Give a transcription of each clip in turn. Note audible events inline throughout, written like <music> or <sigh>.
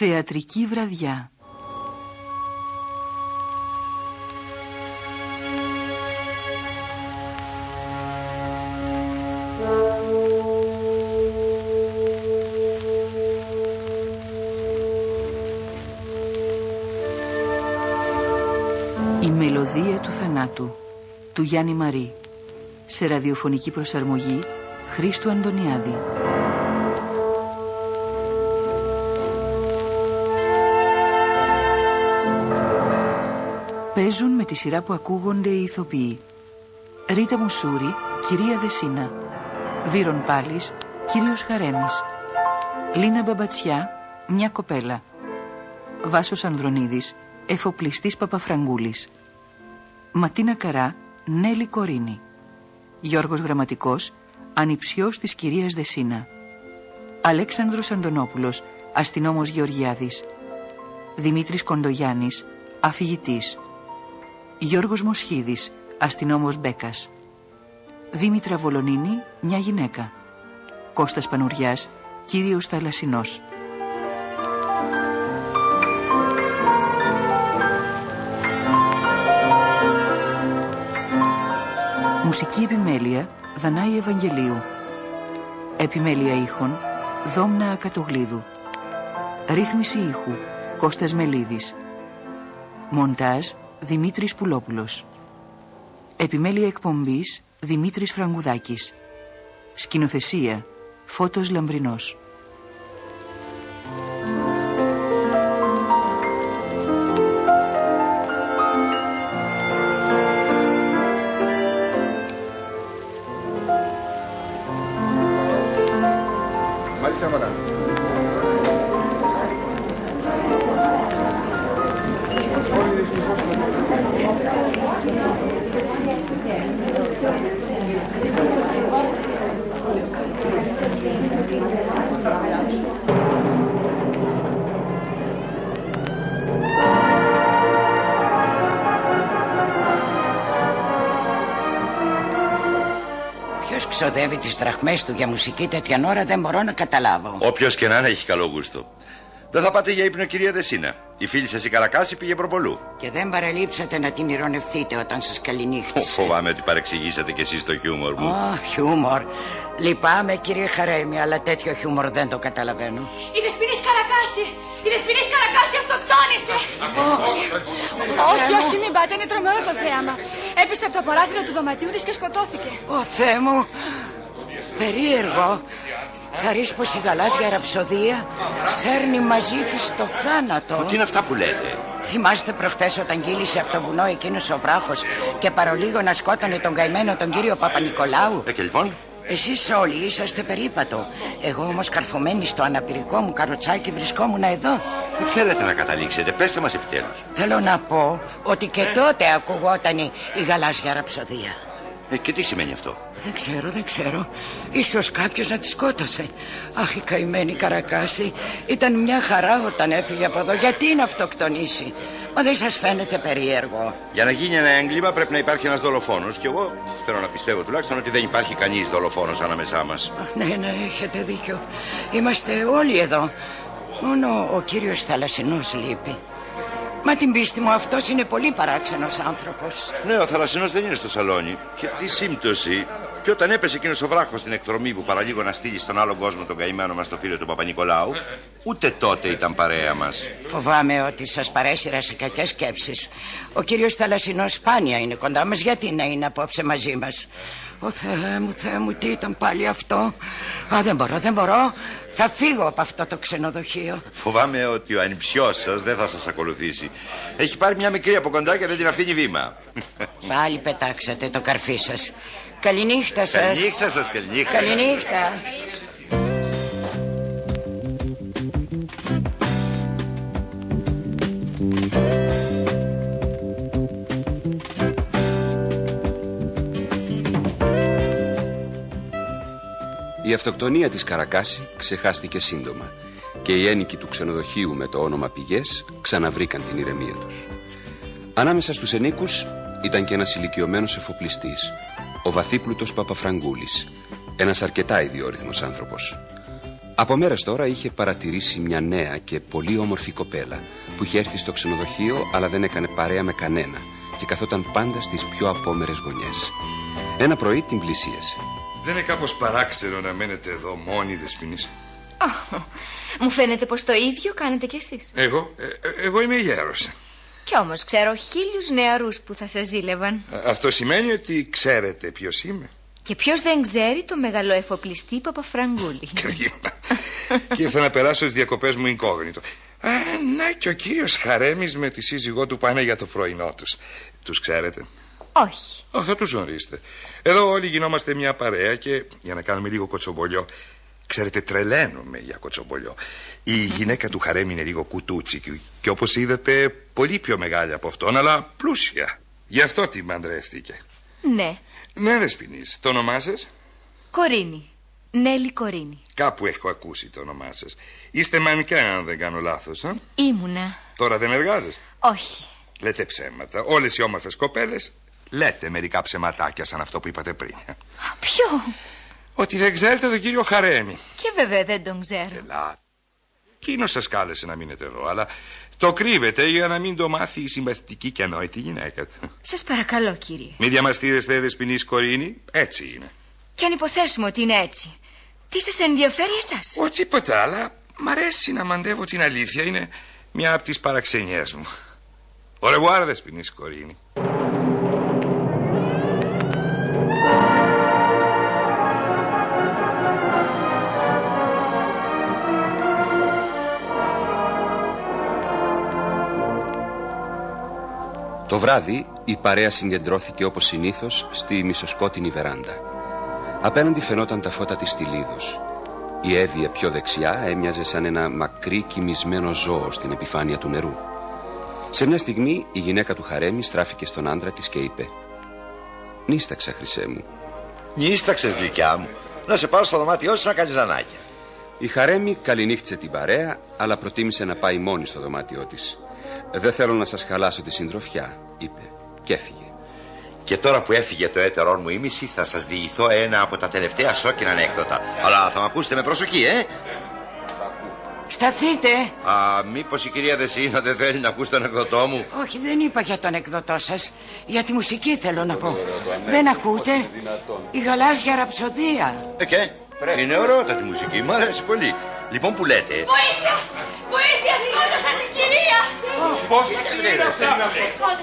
Θεατρική βραδιά Η μελωδία του θανάτου του Γιάννη Μαρή σε ραδιοφωνική προσαρμογή Χρήστου Αντωνιάδη. Παίζουν με τη σειρά που ακούγονται οι ηθοποιοί. Ρίτα Μουσούρη, κυρία Δεσίνα. Βύρον Πάλης, κύριος Χαρέμης. Λίνα Μπαμπατσιά, μια κοπέλα. Βάσος Ανδρονίδης, εφοπλιστής Παπαφραγκούλης. Ματίνα Καρά, Νέλη Κορίνη. Γιώργος Γραμματικός, ανιψιός της κυρίας Δεσίνα. Αλέξανδρος Αντωνόπουλος, αστυνόμος Γεωργιάδης. Δημήτρης Κοντογιάννης, αφηγητής. Γιώργος Μοσχίδης, αστυνόμος Μπέκας. Δήμητρα Βολονίνη, μια γυναίκα. Κώστας Πανουριάς, κύριος Θαλασσινός. Μουσική επιμέλεια Δανάη Ευαγγελίου. Επιμέλεια ήχων Δόμνα Ακατογλίδου. Ρύθμιση ήχου Κώστας Μελίδης. Μοντάζ Δημήτρης Πουλόπουλος. Επιμέλεια εκπομπής Δημήτρης Φραγκουδάκης. Σκηνοθεσία Φώτος Λαμπρινός. Δραχμές του για μουσική τέτοια ώρα δεν μπορώ να καταλάβω. Όποιος και να είναι έχει καλό γούστο. Δεν θα πάτε για ύπνο, κυρία Δεσίνα. Η φίλη σας η Καρακάση πήγε προπολού. Και δεν παραλείψατε να την ηρωνευτείτε όταν σας καληνύχτησε. Φοβάμαι ότι παρεξηγήσατε κι εσείς το χιούμορ μου. Ω, χιούμορ. Λυπάμαι, κύριε Χαρέμι, αλλά τέτοιο χιούμορ δεν το καταλαβαίνω. Η Δεσποινής Καρακάση! Η Δεσποινής Καρακάση αυτοκτόνησε! όχι, όχι, μην πάτε, είναι τρομερό το θέαμα. Έπεσε από το παράθυρο του δωματίου της και σκοτώθηκε. Ω Θεέ μου, περίεργο. Θα ρίξει πως η γαλάζια ραψοδία σέρνει μαζί της το θάνατο. Τι είναι αυτά που λέτε; Θυμάστε προχτές όταν κύλησε από το βουνό εκείνος ο βράχος και παρολίγο να σκότωνε τον καημένο τον κύριο Παπα-Νικολάου; Ε, και λοιπόν; Εσείς όλοι είσαστε περίπατο. Εγώ όμως καρφωμένη στο αναπηρικό μου καροτσάκι βρισκόμουν εδώ. Πού θέλετε να καταλήξετε, πέστε μας επιτέλους. Θέλω να πω ότι και τότε ακουγόταν η γαλάζια ραψοδία. Ε, και τι σημαίνει αυτό; Δεν ξέρω, δεν ξέρω. Ίσως κάποιος να τη σκότωσε. Αχ, η καημένη Καρακάση ήταν μια χαρά όταν έφυγε από εδώ. Γιατί να αυτοκτονήσει; Μα δεν σας φαίνεται περίεργο. Για να γίνει ένα έγκλημα πρέπει να υπάρχει ένας δολοφόνος. Και εγώ θέλω να πιστεύω τουλάχιστον ότι δεν υπάρχει κανείς δολοφόνος ανάμεσά μας. Αχ, ναι, ναι, έχετε δίκιο. Είμαστε όλοι εδώ. Μόνο ο κύριος Θαλασσινός λείπει. Μα την πίστη μου αυτός είναι πολύ παράξενος άνθρωπος. Ναι, ο θαλασσινός δεν είναι στο σαλόνι. Και τι σύμπτωση. Και όταν έπεσε εκείνος ο βράχος στην εκδρομή που παραλίγο να στείλει στον άλλο κόσμο τον καημένο μας το φίλο του Παπα-Νικολάου, ούτε τότε ήταν παρέα μας. Φοβάμαι ότι σας παρέσυρα σε κακές σκέψεις. Ο κύριος Θαλασσινός σπάνια είναι κοντά μας. Γιατί να είναι απόψε μαζί μας; Ω Θεέ μου, Θεέ μου, τι ήταν πάλι αυτό; Α, δεν μπορώ, δεν μπορώ. Θα φύγω από αυτό το ξενοδοχείο. Φοβάμαι ότι ο ανιψιός σας δεν θα σας ακολουθήσει. Έχει πάρει μια μικρή από κοντά και δεν την αφήνει βήμα. Πάλι πετάξατε το καρφί σας. Καληνύχτα σας. Καληνύχτα σας, καληνύχτα. Καληνύχτα. Η αυτοκτονία της Καρακάση ξεχάστηκε σύντομα και οι ένοικοι του ξενοδοχείου με το όνομα Πηγές ξαναβρήκαν την ηρεμία τους. Ανάμεσα στους ενίκους ήταν και ένας ηλικιωμένος εφοπλιστής, ο βαθύπλουτος Παπαφραγκούλης, ένας αρκετά ιδιόρυθμος άνθρωπος. Από μέρες τώρα είχε παρατηρήσει μια νέα και πολύ όμορφη κοπέλα που είχε έρθει στο ξενοδοχείο αλλά δεν έκανε παρέα με κανένα και καθόταν πάντα στις πιο απόμερες γωνιές. Ένα πρωί την πλησίασε. Δεν είναι κάπως παράξενο να μένετε εδώ μόνοι δεσποινής. Oh, μου φαίνεται πως το ίδιο κάνετε κι εσείς. Εγώ, ε, ε, εγώ είμαι γέρος. Κι όμως ξέρω χίλιους νεαρούς που θα σας ζήλευαν. Αυτό σημαίνει ότι ξέρετε ποιος είμαι. Και ποιος δεν ξέρει το μεγαλοεφοπλιστή Παπαφραγκούλη. Κρίμα. και ήρθα να περάσω στις διακοπές μου incognito. Α, να και ο κύριος Χαρέμης με τη σύζυγό του πάνε για το πρωινό τους. Τους ξέρετε; Όχι. Ω, θα τους γνωρίσετε. Εδώ όλοι γινόμαστε μια παρέα και για να κάνουμε λίγο κοτσομπολιό. Ξέρετε, τρελαίνομαι για κοτσομπολιό. Η γυναίκα του Χαρέμη είναι λίγο κουτούτσι και όπως είδατε πολύ πιο μεγάλη από αυτόν, αλλά πλούσια. Γι' αυτό τη μαντρεύτηκε. Ναι. Ναι, Δεσποινής. Το όνομά σας; Κορίνη. Νέλη Κορίνη. Κάπου έχω ακούσει το όνομά σας. Είστε μανικά, αν δεν κάνω λάθος, α; Ήμουνα. Τώρα δεν εργάζεστε; Όχι. Λέτε ψέματα. Όλες οι όμορφες κοπέλες λέτε μερικά ψεματάκια σαν αυτό που είπατε πριν. Ποιο; Ότι δεν ξέρετε τον κύριο Χαρέμη. Και βέβαια δεν τον ξέρω. Ελά. Εκείνο σας κάλεσε να μείνετε εδώ, αλλά το κρύβετε για να μην το μάθει η συμπαθητική και ανόητη γυναίκα του. Σας παρακαλώ, κύριε. Μην διαμαστείρεστε, δεσποινής Κορίνη. Έτσι είναι. Και αν υποθέσουμε ότι είναι έτσι, τι σας ενδιαφέρει εσάς; Ο τίποτα, αλλά μ' αρέσει να μαντεύω την αλήθεια. Είναι μια από τις παραξενιές μου. Ωρεγουάρα, δεσποινής Κορίνη. Το βράδυ η παρέα συγκεντρώθηκε όπως συνήθως στη μισοσκότεινη βεράντα. Απέναντι φαινόταν τα φώτα της στυλίδος. Η Εύβοια πιο δεξιά έμοιαζε σαν ένα μακρύ κοιμισμένο ζώο στην επιφάνεια του νερού. Σε μια στιγμή η γυναίκα του Χαρέμι στράφηκε στον άντρα της και είπε «Νίσταξα, χρυσέ μου». Νίσταξες, γλυκιά μου. Να σε πάρω στο δωμάτιό σου να κάνεις ζανάκια. Η Χαρέμι καληνύχτησε την παρέα, αλλά προτίμησε να πάει μόνη στο δωμάτιό της. Δεν θέλω να σας χαλάσω τη συντροφιά, είπε και έφυγε. Και τώρα που έφυγε το έτερό μου ήμιση, θα σας διηγηθώ ένα από τα τελευταία σόκινα ανέκδοτα. Αλλά θα με ακούσετε με προσοχή, ε! Σταθείτε. Α, μήπως η κυρία Δεσίνα δεν θέλει να ακούσει το ανεκδοτό μου; Όχι, δεν είπα για τον εκδοτό σας. Για τη μουσική θέλω να πω. Δεν ακούτε; Η γαλάζια ραψοδία. Ε, και, είναι ωραιότατη μουσική, μου αρέσει πολύ. Λοιπόν, που λέτε. Βοήθεια! Βοήθεια! Σκότωσαν την κυρία! Πώς είναι αυτά;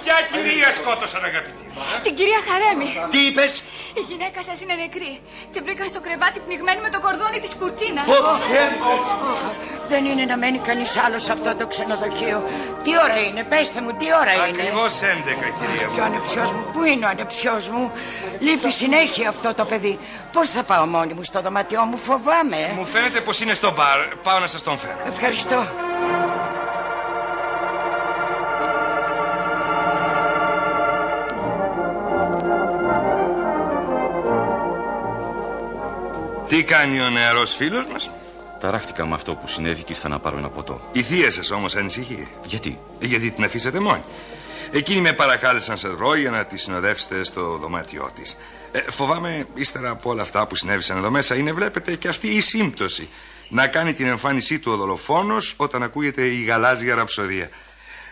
Ποια κυρία σκότωσαν, αγαπητή. Την κυρία Χαρέμη. Τι είπες; Η γυναίκα σας είναι νεκρή. Την βρήκα στο κρεβάτι πνιγμένη με το κορδόνι της κουρτίνας. Δεν είναι να μένει κανείς άλλος σε αυτό το ξενοδοχείο. Τι ώρα είναι, πέστε μου, τι ώρα είναι. Ακριβώς 11, κυρία Και ο μου. ανεψιός μου, πού είναι ο ανεψιός μου; Λείπει συνέχεια αυτό το παιδί. Πώς θα πάω μόνη μου στο δωμάτιό μου, φοβάμαι. ε. Μου φαίνεται πως είναι στο μπαρ. Πάω να σας τον φέρω. Ευχαριστώ. Τι κάνει ο νεαρός φίλος μας; Ταράχτηκα με αυτό που συνέβη και ήρθα να πάρω ένα ποτό. Η θεία σας όμως ανησυχεί. Γιατί; Ε, Γιατί την αφήσατε μόνη. Εκείνη με παρακάλεσε να σας βρω για να τη συνοδεύσετε στο δωμάτιό της. Ε, φοβάμαι, ύστερα από όλα αυτά που συνέβησαν εδώ μέσα, είναι βλέπετε και αυτή η σύμπτωση. Να κάνει την εμφάνισή του ο δολοφόνος όταν ακούγεται η γαλάζια ραψοδία.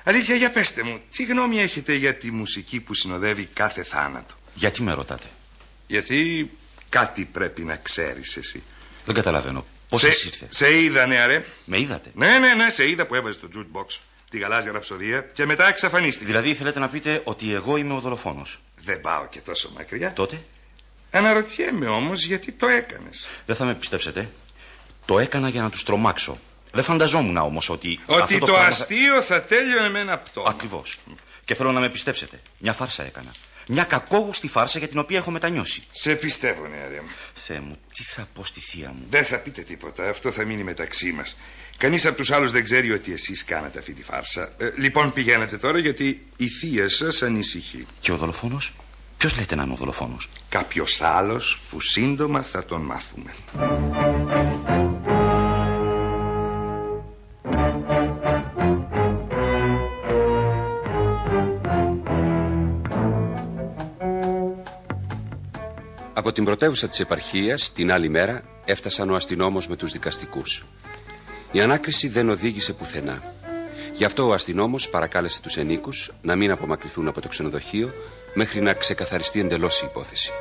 Αλήθεια, για πέστε μου, τι γνώμη έχετε για τη μουσική που συνοδεύει κάθε θάνατο; Γιατί με ρωτάτε; Γιατί κάτι πρέπει να ξέρεις εσύ. Δεν καταλαβαίνω. Πώς σε, σας ήρθε; σε είδα, νεαρέ. Με είδατε; Ναι, ναι, ναι, σε είδα που έβαζε το jukebox, τη γαλάζια ραψοδία και μετά εξαφανίστηκε. Δηλαδή θέλετε να πείτε ότι εγώ είμαι ο δολοφόνος. Δεν πάω και τόσο μακριά. Τότε; Αναρωτιέμαι όμως γιατί το έκανες. δεν θα με πιστέψετε. Το έκανα για να τους τρομάξω. Δεν φανταζόμουν όμως ότι. Ότι αυτό το, πράγμα θα- αστείο θα τέλειωνε με ένα πτώμα. Ακριβώς. Και θέλω να με πιστέψετε. Μια φάρσα έκανα. Μια κακόγουστη φάρσα για την οποία έχω μετανιώσει. Σε πιστεύω, νεαρέ μου. Θεέ μου, τι θα πω στη θεία μου; Δεν θα πείτε τίποτα. Αυτό θα μείνει μεταξύ μας. Κανείς από τους άλλους δεν ξέρει ότι εσείς κάνατε αυτή τη φάρσα. Ε, λοιπόν, πηγαίνετε τώρα γιατί η θεία σας ανησυχεί. Και ο δολοφόνος; Ποιος λέτε να είναι ο δολοφόνος; Κάποιος άλλος που σύντομα θα τον μάθουμε. Από την πρωτεύουσα της επαρχίας την άλλη μέρα έφτασαν ο αστυνόμος με τους δικαστικούς. Η ανάκριση δεν οδήγησε πουθενά. Γι' αυτό ο αστυνόμος παρακάλεσε τους ενίκους να μην απομακρυνθούν από το ξενοδοχείο μέχρι να ξεκαθαριστεί εντελώς η υπόθεση.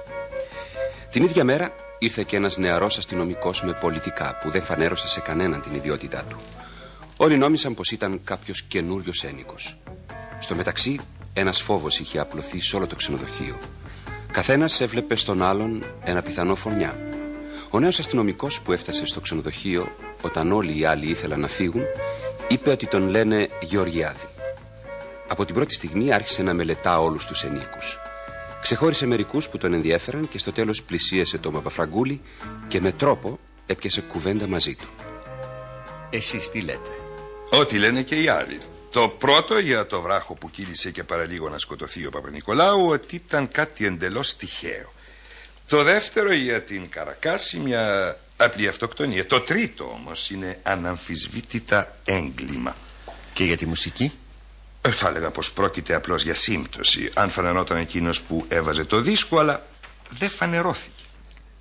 Την ίδια μέρα ήρθε και ένας νεαρός αστυνομικός με πολιτικά που δεν φανέρωσε σε κανέναν την ιδιότητά του. Όλοι νόμισαν πως ήταν κάποιος καινούριος ένικος. Στο μεταξύ ένας φόβος είχε απλωθεί σε όλο το ξενοδοχείο. Καθένας έβλεπε στον άλλον ένα πιθανό φωνιά. Ο νέος αστυνομικός που έφτασε στο ξενοδοχείο όταν όλοι οι άλλοι ήθελαν να φύγουν είπε ότι τον λένε Γεωργιάδη. Από την πρώτη στιγμή άρχισε να μελετά όλους τους ενίκους. Ξεχώρισε μερικούς που τον ενδιέφεραν και στο τέλος πλησίασε το Μαπαφραγκούλη και με τρόπο έπιασε κουβέντα μαζί του. Εσείς τι λέτε; Ό,τι λένε και οι άλλοι. Το πρώτο για το βράχο που κύλησε και παραλίγο να σκοτωθεί ο Παπα-Νικολάου ότι ήταν κάτι εντελώς τυχαίο. Το δεύτερο για την Καρακάση μια απλή αυτοκτονία. Το τρίτο όμως είναι αναμφισβήτητα έγκλημα. Και για τη μουσική; Ε, θα έλεγα πως πρόκειται απλώς για σύμπτωση Αν φανερόταν εκείνος που έβαζε το δίσκο Αλλά δεν φανερώθηκε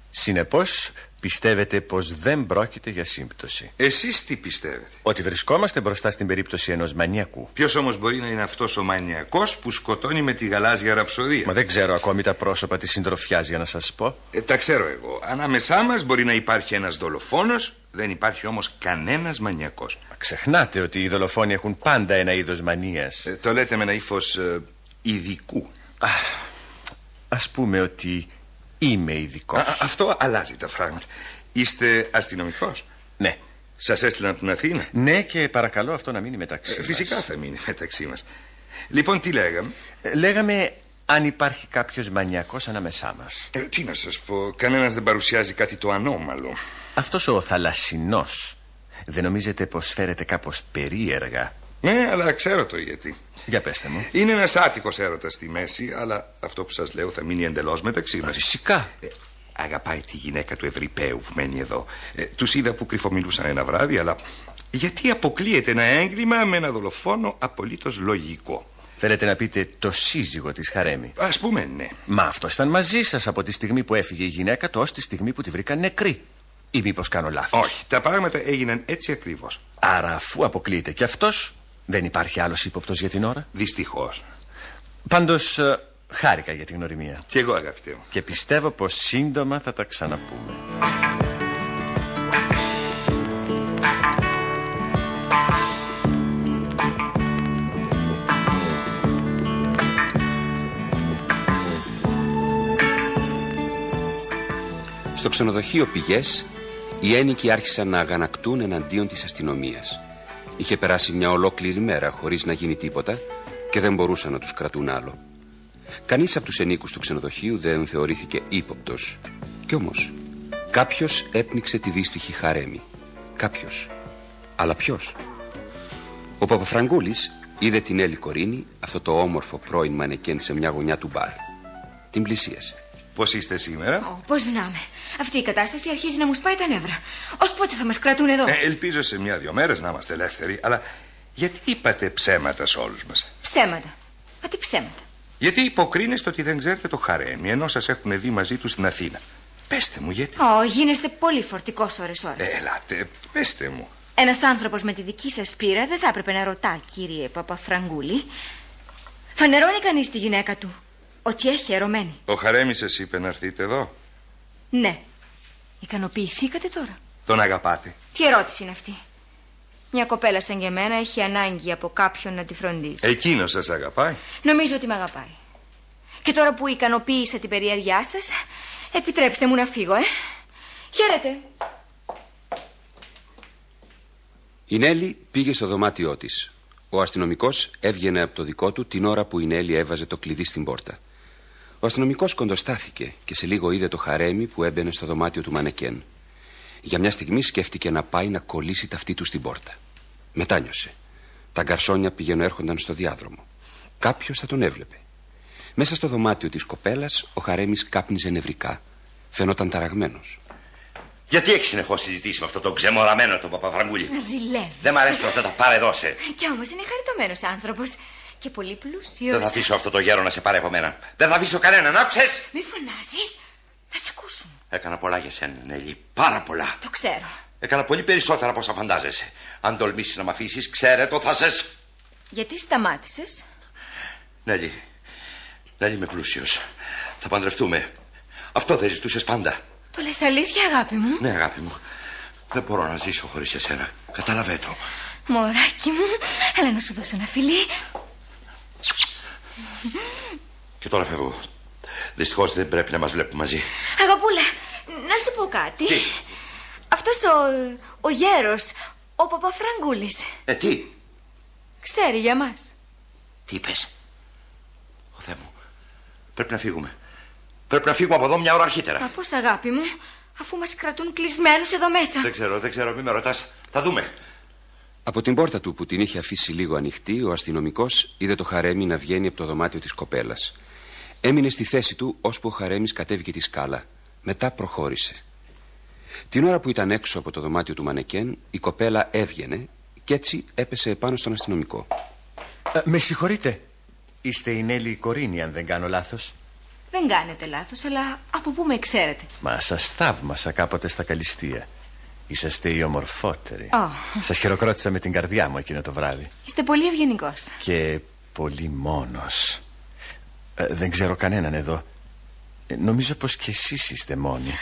Συνεπώς πιστεύετε πως δεν πρόκειται για σύμπτωση; Εσείς τι πιστεύετε; Ότι βρισκόμαστε μπροστά στην περίπτωση ενός μανιακού. Ποιος όμως μπορεί να είναι αυτός ο μανιακός Που σκοτώνει με τη γαλάζια ραψοδία; Μα δεν ξέρω ακόμη τα πρόσωπα της συντροφιάς για να σας πω. Ε, Τα ξέρω εγώ. Ανάμεσά μας μπορεί να υπάρχει ένας δολοφόνος Δεν υπάρχει όμως κανένας μανιακός. Ξεχνάτε ότι οι δολοφόνοι έχουν πάντα ένα είδος μανίας. Ε, Το λέτε με ένα ύφος ε, ειδικού. Α, Ας πούμε ότι είμαι ειδικός. Αυτό αλλάζει τα πράγματα Είστε αστυνομικός; Ναι. Σας έστειλαν από την Αθήνα; Ναι και παρακαλώ αυτό να μείνει μεταξύ ε, Φυσικά θα μείνει μεταξύ μας. Λοιπόν τι λέγαμε; Ε, Λέγαμε αν υπάρχει κάποιος μανιακός ανάμεσά μας. Ε, Τι να σας πω Κανένας δεν παρουσιάζει κάτι το ανώμαλο. Αυτός ο θαλασσινός δεν νομίζετε πως φέρετε κάπως περίεργα; Ναι αλλά ξέρω το γιατί Για πέστε μου. Είναι ένας άτυχος έρωτας στη μέση Αλλά αυτό που σας λέω θα μείνει εντελώς μεταξύ μας. Φυσικά. Ε, Αγαπάει τη γυναίκα του Ευρυπαίου που μένει εδώ. Ε, Τους είδα που κρυφομιλούσαν ένα βράδυ Αλλά γιατί αποκλείεται ένα έγκλημα με ένα δολοφόνο απολύτως λογικό; Θέλετε να πείτε το σύζυγο της Χαρέμη Ας πούμε ναι. Μα αυτό ήταν μαζί σας από τη στιγμή που έφυγε η γυναίκα του ως τη στιγμή που τη βρήκαν νεκρή. Ή μήπως κάνω λάθος; Όχι, τα πράγματα έγιναν έτσι ακριβώς. Άρα, αφού αποκλείεται και αυτός, δεν υπάρχει άλλος ύποπτος για την ώρα; Δυστυχώς. Πάντως, ε, χάρηκα για την γνωριμία. Και εγώ, αγαπητέ μου. Και πιστεύω πως σύντομα θα τα ξαναπούμε. Στο ξενοδοχείο Πηγές οι ένικοι άρχισαν να αγανακτούν εναντίον της αστυνομίας. Είχε περάσει μια ολόκληρη μέρα χωρίς να γίνει τίποτα και δεν μπορούσαν να τους κρατούν άλλο. Κανείς από τους ενίκους του ξενοδοχείου δεν θεωρήθηκε ύποπτος. Κι όμως, κάποιος έπνιξε τη δύστιχη χαρέμη. Κάποιος. Αλλά ποιος; Ο Παπαφραγκούλης είδε την Έλλη Κορίνη, αυτό το όμορφο πρώην μανεκέν σε μια γωνιά του μπαρ. Την πλησίασε. Πώς είστε σήμερα, oh, Πώς να είμαι. Αυτή η κατάσταση αρχίζει να μου σπάει τα νεύρα. Ω πότε θα μας κρατούν εδώ; Ε, ελπίζω σε μια-δυο μέρες να είμαστε ελεύθεροι, αλλά γιατί είπατε ψέματα σε όλους μας; Ψέματα. Μα τι ψέματα. Γιατί υποκρίνεστε ότι δεν ξέρετε το χαρέμι, ενώ σας έχουν δει μαζί τους στην Αθήνα. Πεστε μου, γιατί; Ω, γίνεστε πολύ φορτικός ώρε-ώρε. Ελάτε, πεστε μου. Ένας άνθρωπος με τη δική σας πείρα δεν θα έπρεπε να ρωτά, κύριε Παπαφραγκούλη. Φανερώνει κανείς τη γυναίκα του ότι έχει ερωμένη. Ο Χαρέμι σα είπε να έρθετε εδώ. Ναι. Ικανοποιηθήκατε τώρα. Τον αγαπάτε. Τι ερώτηση είναι αυτή; Μια κοπέλα σαν και εμένα έχει ανάγκη από κάποιον να τη φροντίζει. Εκείνο σας αγαπάει. Νομίζω ότι με αγαπάει. Και τώρα που ικανοποίησα την περιέργειά σας, επιτρέψτε μου να φύγω, ε. Χαίρετε. Η Νέλη πήγε στο δωμάτιό της. Ο αστυνομικός έβγαινε από το δικό του την ώρα που η Νέλη έβαζε το κλειδί στην πόρτα. Ο αστυνομικός κοντοστάθηκε και σε λίγο είδε το χαρέμι που έμπαινε στο δωμάτιο του Μανεκέν. Για μια στιγμή σκέφτηκε να πάει να κολλήσει ταυτή του στην πόρτα. Μετάνιωσε. Τα γκαρσόνια πηγαίνουν έρχονταν στο διάδρομο. Κάποιος θα τον έβλεπε. Μέσα στο δωμάτιο της κοπέλας ο χαρέμις κάπνιζε νευρικά. Φαινόταν ταραγμένος. Γιατί έχεις συνεχώς συζητήσει με αυτό το ξεμοραμένο το Παπαφραγκούλη; Να ζηλεύεις. Δεν μ' αρέσουν αυτά τα πάρε δώσε. Κι όμως είναι χαριτωμένος άνθρωπος. Και πολύ πλούσιος. Δεν θα αφήσω αυτό το γέρο να σε πάρει από μένα. Δεν θα αφήσω κανέναν, άκουσες! Μη φωνάζεις. Θα σε ακούσουν. Έκανα πολλά για σένα, Νέλη. Πάρα πολλά. Το ξέρω. Έκανα πολύ περισσότερα από όσα φαντάζεσαι. Αν τολμήσεις να με αφήσεις, ξέρε το θα σε. Γιατί σταμάτησες; Νέλη. Νέλη, είμαι πλούσιος. Θα παντρευτούμε. Αυτό δεν ζητούσες πάντα. Το λες αλήθεια, αγάπη μου; Ναι, αγάπη μου. Δεν μπορώ να ζήσω χωρίς εσένα. Καταλαβαίνω το. Μωράκι μου, έλα να σου δώσω ένα φιλί. Και τώρα φεύγω. Δυστυχώς δεν πρέπει να μας βλέπουμε μαζί. Αγαπούλα, να σου πω κάτι. Τι; Αυτός ο, ο γέρος, ο Παπαφραγκούλης, Ε, τι; ξέρει για μας. Τι είπες; Ο Θεέ μου. Πρέπει να φύγουμε. Πρέπει να φύγουμε από εδώ μια ώρα αρχίτερα. Μα πώς αγάπη μου, αφού μας κρατούν κλεισμένους εδώ μέσα. Δεν ξέρω, δεν ξέρω, μην με ρωτάς. Θα δούμε. Από την πόρτα του που την είχε αφήσει λίγο ανοιχτή, ο αστυνομικός είδε το χαρέμι να βγαίνει από το δωμάτιο της κοπέλας. Έμεινε στη θέση του ώσπου ο χαρέμις κατέβηκε τη σκάλα. Μετά προχώρησε. Την ώρα που ήταν έξω από το δωμάτιο του μανεκέν, η κοπέλα έβγαινε και έτσι έπεσε επάνω στον αστυνομικό. Ε, με συγχωρείτε. Είστε η Νέλη Κορίνη, αν δεν κάνω λάθος. Δεν κάνετε λάθος, αλλά από πού με ξέρετε; Μα σας θαύμασα κάποτε στα καλυστία. Είσαστε οι ομορφότεροι. Ω. Σας χειροκρότησα με την καρδιά μου εκείνο το βράδυ. Είστε πολύ ευγενικός. Και πολύ μόνος. Ε, δεν ξέρω κανέναν εδώ. Ε, νομίζω πως και εσείς είστε μόνοι.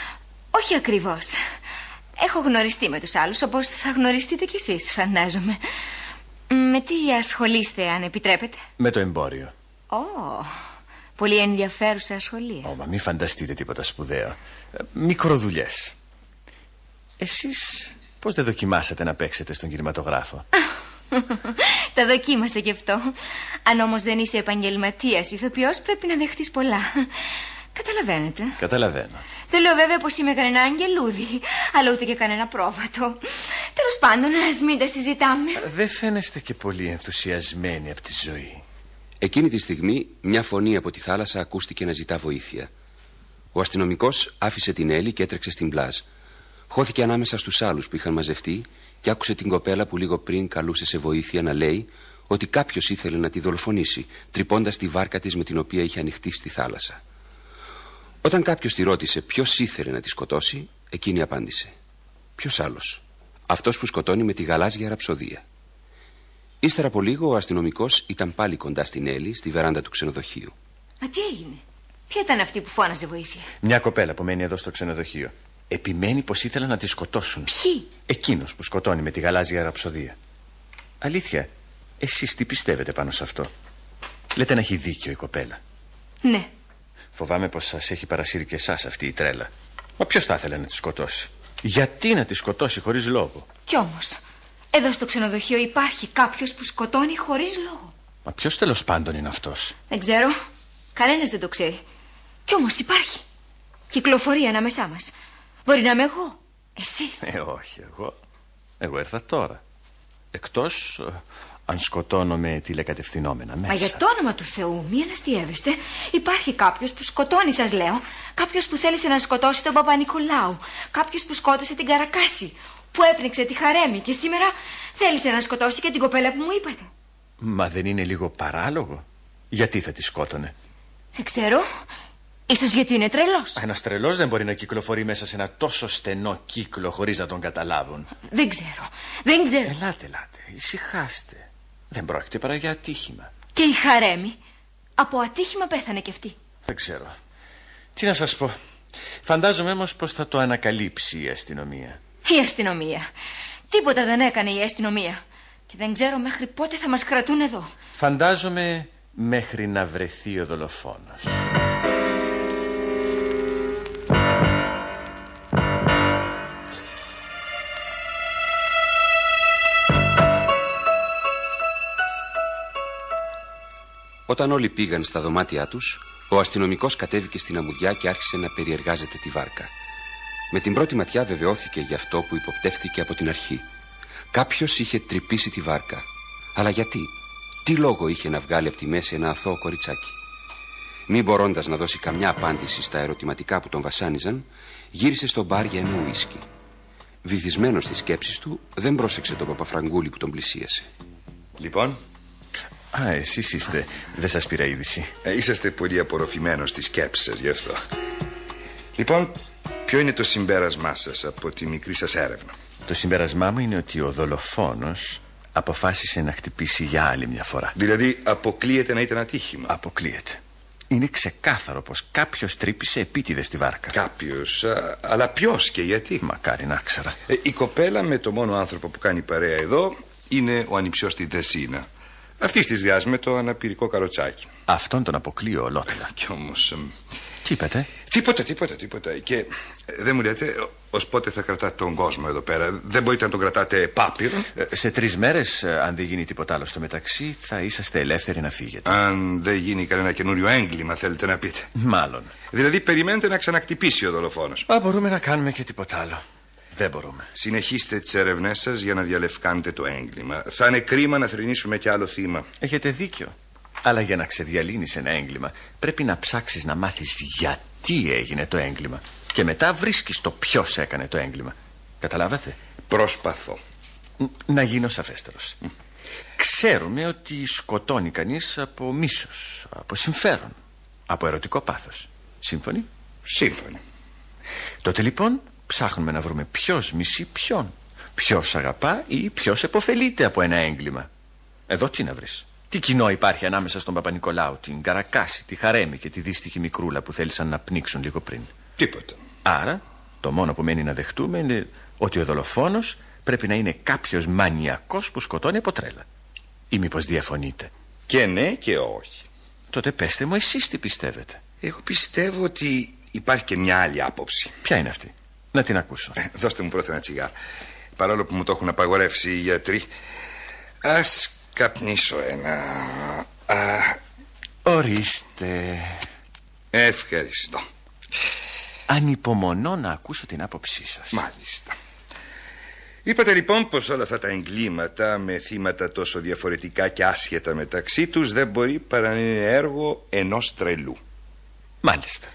Όχι ακριβώς. Έχω γνωριστεί με τους άλλους, όπως θα γνωριστείτε κι εσείς, φαντάζομαι. Με τι ασχολείστε, αν επιτρέπετε; Με το εμπόριο. Ω, πολύ ενδιαφέρουσα ασχολία. Ω, μα μην φανταστείτε τίποτα σπουδαίο. Ε, Μικροδουλειές. Εσείς πώς δεν δοκιμάσατε να παίξετε στον κινηματογράφο; <laughs> Το δοκίμασα κι αυτό. Αν όμως δεν είσαι επαγγελματίας ηθοποιός, πρέπει να δεχτείς πολλά. Καταλαβαίνετε. Καταλαβαίνω. Δεν λέω βέβαια πως είμαι κανένα αγγελούδι, αλλά ούτε και κανένα πρόβατο. Τέλος πάντων, ας μην τα συζητάμε. Δεν φαίνεστε και πολύ ενθουσιασμένοι από τη ζωή. Εκείνη τη στιγμή μια φωνή από τη θάλασσα ακούστηκε να ζητά βοήθεια. Ο αστυνομικός άφησε την Έλλη και έτρεξε στην πλάζ. Χώθηκε ανάμεσα στους άλλους που είχαν μαζευτεί και άκουσε την κοπέλα που λίγο πριν καλούσε σε βοήθεια να λέει ότι κάποιος ήθελε να τη δολοφονήσει, τρυπώντας τη βάρκα της με την οποία είχε ανοιχτεί στη θάλασσα. Όταν κάποιος τη ρώτησε ποιος ήθελε να τη σκοτώσει, εκείνη απάντησε: Ποιος άλλος, αυτός που σκοτώνει με τη γαλάζια ραψοδία. Ύστερα από λίγο ο αστυνομικός ήταν πάλι κοντά στην Έλλη, στη βεράντα του ξενοδοχείου. Μα τι έγινε; Ποια ήταν αυτή που φώναζε βοήθεια; Μια κοπέλα που μένει εδώ στο ξενοδοχείο. Επιμένει πως ήθελαν να τη σκοτώσουν. Ποιοι; Εκείνος που σκοτώνει με τη γαλάζια ραψοδία. Αλήθεια, εσείς τι πιστεύετε πάνω σε αυτό; Λέτε να έχει δίκιο η κοπέλα. Ναι. Φοβάμαι πως σας έχει παρασύρει και εσάς αυτή η τρέλα. Μα ποιος θα ήθελε να τη σκοτώσει; Γιατί να τη σκοτώσει χωρίς λόγο; Κι όμως, εδώ στο ξενοδοχείο υπάρχει κάποιος που σκοτώνει χωρίς λόγο. Μα ποιος τέλος πάντων είναι αυτός; Δεν ξέρω. Κανένας δεν το ξέρει. Κι όμως υπάρχει. Κυκλοφορεί ανάμεσά μας. Μπορεί να είμαι εγώ. Εσείς. Ε, όχι εγώ. Εγώ ήρθα τώρα. Εκτός ε, αν σκοτώνομαι τηλεκατευθυνόμενα μέσα. Μα για το όνομα του Θεού, μη αναστιεύεστε. Υπάρχει κάποιος που σκοτώνει, σας λέω. Κάποιος που θέλησε να σκοτώσει τον Παπα-Νικολάου. Κάποιος που σκότωσε την Καρακάση. Που έπνιξε τη Χαρέμη και σήμερα θέλησε να σκοτώσει και την κοπέλα που μου είπατε. Μα δεν είναι λίγο παράλογο; Γιατί θα τη σκότωνε; Δεν ξέρω. Ίσως γιατί είναι τρελός. Ένας τρελός δεν μπορεί να κυκλοφορεί μέσα σε ένα τόσο στενό κύκλο χωρίς να τον καταλάβουν. Δεν ξέρω. Δεν ξέρω. Ελάτε, ελάτε. Ησυχάστε. Δεν πρόκειται παρά για ατύχημα. Και η Χαρέμη. Από ατύχημα πέθανε κι αυτή. Δεν ξέρω. Τι να σας πω. Φαντάζομαι όμως πως θα το ανακαλύψει η αστυνομία. Η αστυνομία. Τίποτα δεν έκανε η αστυνομία. Και δεν ξέρω μέχρι πότε θα μας κρατούν εδώ. Φαντάζομαι μέχρι να βρεθεί ο δολοφόνος. Όταν όλοι πήγαν στα δωμάτια τους, ο αστυνομικός κατέβηκε στην αμμουδιά και άρχισε να περιεργάζεται τη βάρκα. Με την πρώτη ματιά βεβαιώθηκε για αυτό που υποπτεύθηκε από την αρχή. Κάποιος είχε τρυπήσει τη βάρκα. Αλλά γιατί, τι λόγο είχε να βγάλει από τη μέση ένα αθώο κοριτσάκι; Μη μπορώντας να δώσει καμιά απάντηση στα ερωτηματικά που τον βασάνιζαν, γύρισε στο μπαρ για ένα ουίσκι. Βυθισμένος στις σκέψεις του, δεν πρόσεξε τον παπαφραγκούλη που τον πλησίασε. Λοιπόν, Α, εσείς είστε. Δεν σας πήρα είδηση. ε, είσαστε πολύ απορροφημένος στις σκέψεις σας γι' αυτό. Λοιπόν, ποιο είναι το συμπέρασμά σας από τη μικρή σας έρευνα; Το συμπέρασμά μου είναι ότι ο δολοφόνος αποφάσισε να χτυπήσει για άλλη μια φορά. Δηλαδή αποκλείεται να ήταν ατύχημα; Αποκλείεται. Είναι ξεκάθαρο πως κάποιος τρύπησε επίτηδες στη βάρκα. Κάποιος, α, αλλά ποιος και γιατί; Μακάρι να ξέρα. Ε, η κοπέλα με το μόνο άνθρωπο που κάνει παρέα εδώ είναι ο ανιψιός στη Δεσίνα. Αυτή τη βιάζει με το αναπηρικό καροτσάκι. Αυτόν τον αποκλείω ολότελα. Κι όμως... εμ, Τι είπατε; Τίποτα, τίποτα, τίποτα. Και ε, δεν μου λέτε ως πότε θα κρατάτε τον κόσμο εδώ πέρα; Δεν μπορείτε να τον κρατάτε πάπυρο. Ε, Σε τρεις μέρες, ε, αν δεν γίνει τίποτα άλλο στο μεταξύ, θα είσαστε ελεύθεροι να φύγετε. Αν δεν γίνει κανένα καινούριο έγκλημα, θέλετε να πείτε. Μάλλον. Δηλαδή, περιμένετε να ξανακτυπήσει ο δολοφόνος. Μα μπορούμε να κάνουμε και τίποτα άλλο. Δεν μπορούμε. Συνεχίστε τις έρευνές σας για να διαλευκάνετε το έγκλημα. Θα είναι κρίμα να θρυνήσουμε κι άλλο θύμα. Έχετε δίκιο. Αλλά για να ξεδιαλύνεις ένα έγκλημα, πρέπει να ψάξεις να μάθεις γιατί έγινε το έγκλημα. Και μετά βρίσκεις το ποιος έκανε το έγκλημα. Καταλάβατε; Προσπαθώ. Ν- Να γίνω σαφέστερος. Ξέρουμε ότι σκοτώνει κανείς από μίσος, από συμφέρον, από ερωτικό πάθος. Σύμφωνοι; Σύμφωνοι. Τότε λοιπόν ψάχνουμε να βρούμε ποιος μισεί ποιον. Ποιος αγαπά ή ποιος επωφελείται από ένα έγκλημα. Εδώ τι να βρεις. Τι κοινό υπάρχει ανάμεσα στον Παπα-Νικολάου, την Καρακάση, τη Χαρέμη και τη δύστιχη μικρούλα που θέλησαν να πνίξουν λίγο πριν; Τίποτα. Άρα, το μόνο που μένει να δεχτούμε είναι ότι ο δολοφόνος πρέπει να είναι κάποιος μανιακός που σκοτώνει από τρέλα. Ή μήπως διαφωνείτε; Και ναι και όχι. Τότε πέστε μου εσείς τι πιστεύετε. Εγώ πιστεύω ότι υπάρχει και μια άλλη άποψη. Ποια είναι αυτή; Να την ακούσω. Ε, Δώστε μου πρώτα ένα τσιγάρο. Παρόλο που μου το έχουν απαγορεύσει οι γιατροί. Ας καπνίσω ένα. Α, Ορίστε. ευχαριστώ. Ανυπομονώ να ακούσω την άποψή σας. Μάλιστα. Είπατε λοιπόν πως όλα αυτά τα εγκλήματα με θύματα τόσο διαφορετικά και άσχετα μεταξύ τους δεν μπορεί παρά να είναι έργο ενός τρελού. Μάλιστα.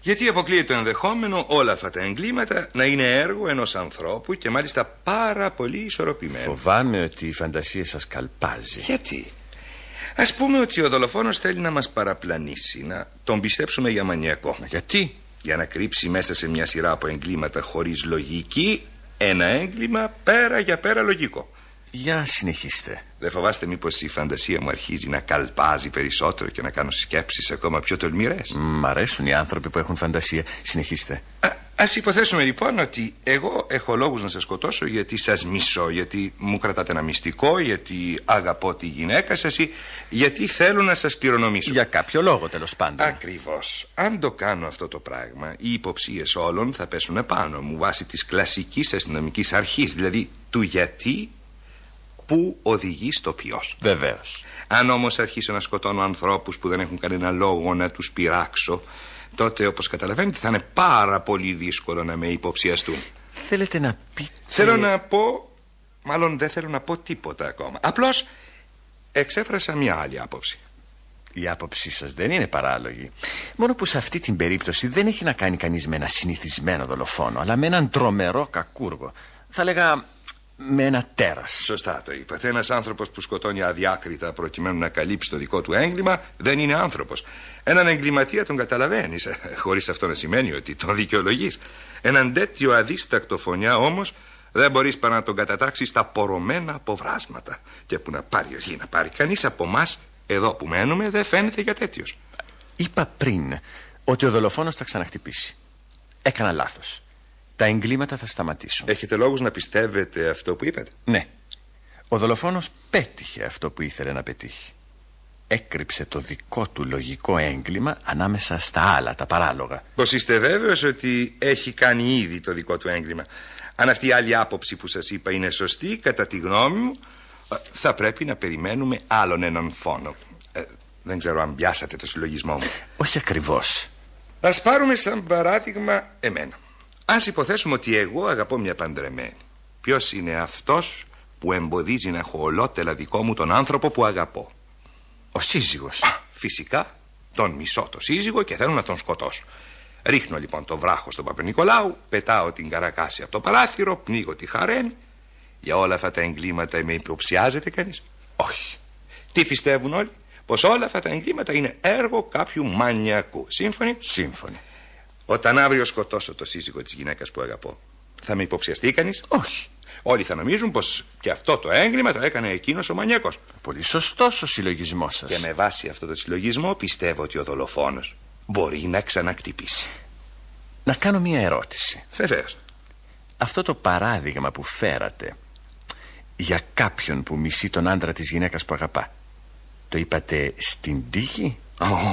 Γιατί αποκλείεται το ενδεχόμενο όλα αυτά τα εγκλήματα να είναι έργο ενός ανθρώπου και μάλιστα πάρα πολύ ισορροπημένο. Φοβάμαι ότι η φαντασία σας καλπάζει. Γιατί; Ας πούμε ότι ο δολοφόνος θέλει να μας παραπλανήσει, να τον πιστέψουμε για μανιακό. Μα γιατί; Για να κρύψει μέσα σε μια σειρά από εγκλήματα χωρίς λογική ένα έγκλημα πέρα για πέρα λογικό. Για συνεχίστε. Δεν φοβάστε μήπως η φαντασία μου αρχίζει να καλπάζει περισσότερο και να κάνω σκέψεις ακόμα πιο τολμηρές; Μ' αρέσουν οι άνθρωποι που έχουν φαντασία. Συνεχίστε. Α ας υποθέσουμε λοιπόν ότι εγώ έχω λόγους να σας σκοτώσω γιατί σας μισώ, γιατί μου κρατάτε ένα μυστικό, γιατί αγαπώ τη γυναίκα σας ή γιατί θέλω να σας κληρονομήσω. Για κάποιο λόγο τέλος πάντων. Ακριβώς. Αν το κάνω αυτό το πράγμα, οι υποψίες όλων θα πέσουν επάνω μου βάσει της κλασικής αστυνομικής αρχής, δηλαδή του γιατί που οδηγεί στο ποιος. Βεβαίως. Αν όμως αρχίσω να σκοτώνω ανθρώπους που δεν έχουν κανένα λόγο να τους πειράξω, τότε όπως καταλαβαίνετε θα είναι πάρα πολύ δύσκολο να με υποψιαστούν. Θέλετε να πείτε... Θέλω να πω, μάλλον δεν θέλω να πω τίποτα ακόμα. Απλώς εξέφρασα μια άλλη άποψη. Η άποψή σας δεν είναι παράλογη. Μόνο που σε αυτή την περίπτωση δεν έχει να κάνει κανείς με ένα συνηθισμένο δολοφόνο, αλλά με έναν τρομερό κακούργο. Θα λέγα με ένα τέρας. Σωστά το είπατε. Ένας άνθρωπος που σκοτώνει αδιάκριτα προκειμένου να καλύψει το δικό του έγκλημα δεν είναι άνθρωπος. Έναν εγκληματία τον καταλαβαίνεις, χωρίς αυτό να σημαίνει ότι τον δικαιολογείς. Έναν τέτοιο αδίστακτο φωνιά όμως δεν μπορείς παρά να τον κατατάξεις στα πορωμένα αποβράσματα. Και που να πάρει όχι να πάρει κανείς από εμάς, εδώ που μένουμε, δεν φαίνεται για τέτοιος. Είπα πριν ότι ο δολοφόνος θα ξαναχτυπήσει. Έκανα λάθος. Τα εγκλήματα θα σταματήσουν. Έχετε λόγους να πιστεύετε αυτό που είπατε; Ναι. Ο δολοφόνος πέτυχε αυτό που ήθελε να πετύχει. Έκρυψε το δικό του λογικό έγκλημα ανάμεσα στα άλλα, τα παράλογα. Πως είστε βέβαιος ότι έχει κάνει ήδη το δικό του έγκλημα. Αν αυτή η άλλη άποψη που σας είπα είναι σωστή, κατά τη γνώμη μου, ε, θα πρέπει να περιμένουμε άλλον έναν φόνο. Ε, δεν ξέρω αν πιάσατε το συλλογισμό μου. Όχι ακριβώς. Ας πάρουμε σαν παράδειγμα εμένα. Ας υποθέσουμε ότι εγώ αγαπώ μια παντρεμένη. Ποιος είναι αυτός που εμποδίζει να έχω ολότελα δικό μου τον άνθρωπο που αγαπώ; Ο σύζυγος. Α, φυσικά τον μισώ το σύζυγο και θέλω να τον σκοτώσω. Ρίχνω λοιπόν το βράχο στον Παπα-Νικολάου, πετάω την καρακάση από το παράθυρο, πνίγω τη χαρέμη. Για όλα αυτά τα εγκλήματα με υποψιάζεται κανείς; Όχι. Τι πιστεύουν όλοι, πως όλα αυτά τα εγκλήματα είναι έργο κάποιου μανιακού. Σύμφωνοι; Σύμφωνοι. Όταν αύριο σκοτώσω το σύζυγο της γυναίκας που αγαπώ, θα με υποψιαστεί κανεί. Όχι. Όλοι θα νομίζουν πως και αυτό το έγκλημα το έκανε εκείνος ο μανιακός. Πολύ σωστός ο συλλογισμός σας. Και με βάση αυτό το συλλογισμό πιστεύω ότι ο δολοφόνος μπορεί να ξανακτυπήσει. Να κάνω μια ερώτηση. Βεβαίως. Αυτό το παράδειγμα που φέρατε για κάποιον που μισεί τον άντρα της γυναίκας που αγαπά το είπατε στην τύχη;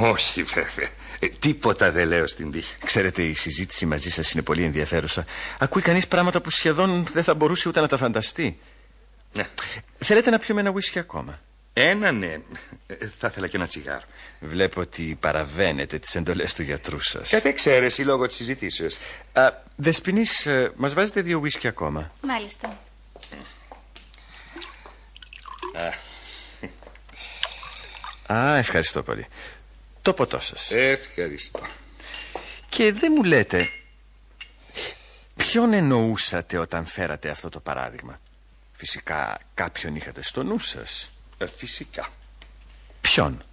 Όχι βέβαια. Ε, Τίποτα δεν λέω στην τύχη. Ξέρετε η συζήτηση μαζί σας είναι πολύ ενδιαφέρουσα. Ακούει κανείς πράγματα που σχεδόν δεν θα μπορούσε ούτε να τα φανταστεί. Ναι. Θέλετε να πιούμε ένα ουίσκι ακόμα; Ένα ναι. Ε, Θα ήθελα και ένα τσιγάρο. Βλέπω ότι παραβαίνετε τις εντολές του γιατρού σας. Κατ' εξαίρεση λόγω της συζητήσεως Α, Δεσποινής, ε, μας βάζετε δύο ουίσκι ακόμα; Μάλιστα. Α, ευχαριστώ πολύ. Το ποτό σας. Ευχαριστώ. Και δεν μου λέτε ποιον εννοούσατε όταν φέρατε αυτό το παράδειγμα; Φυσικά κάποιον είχατε στο νου σας. Ε, φυσικά. Ποιον;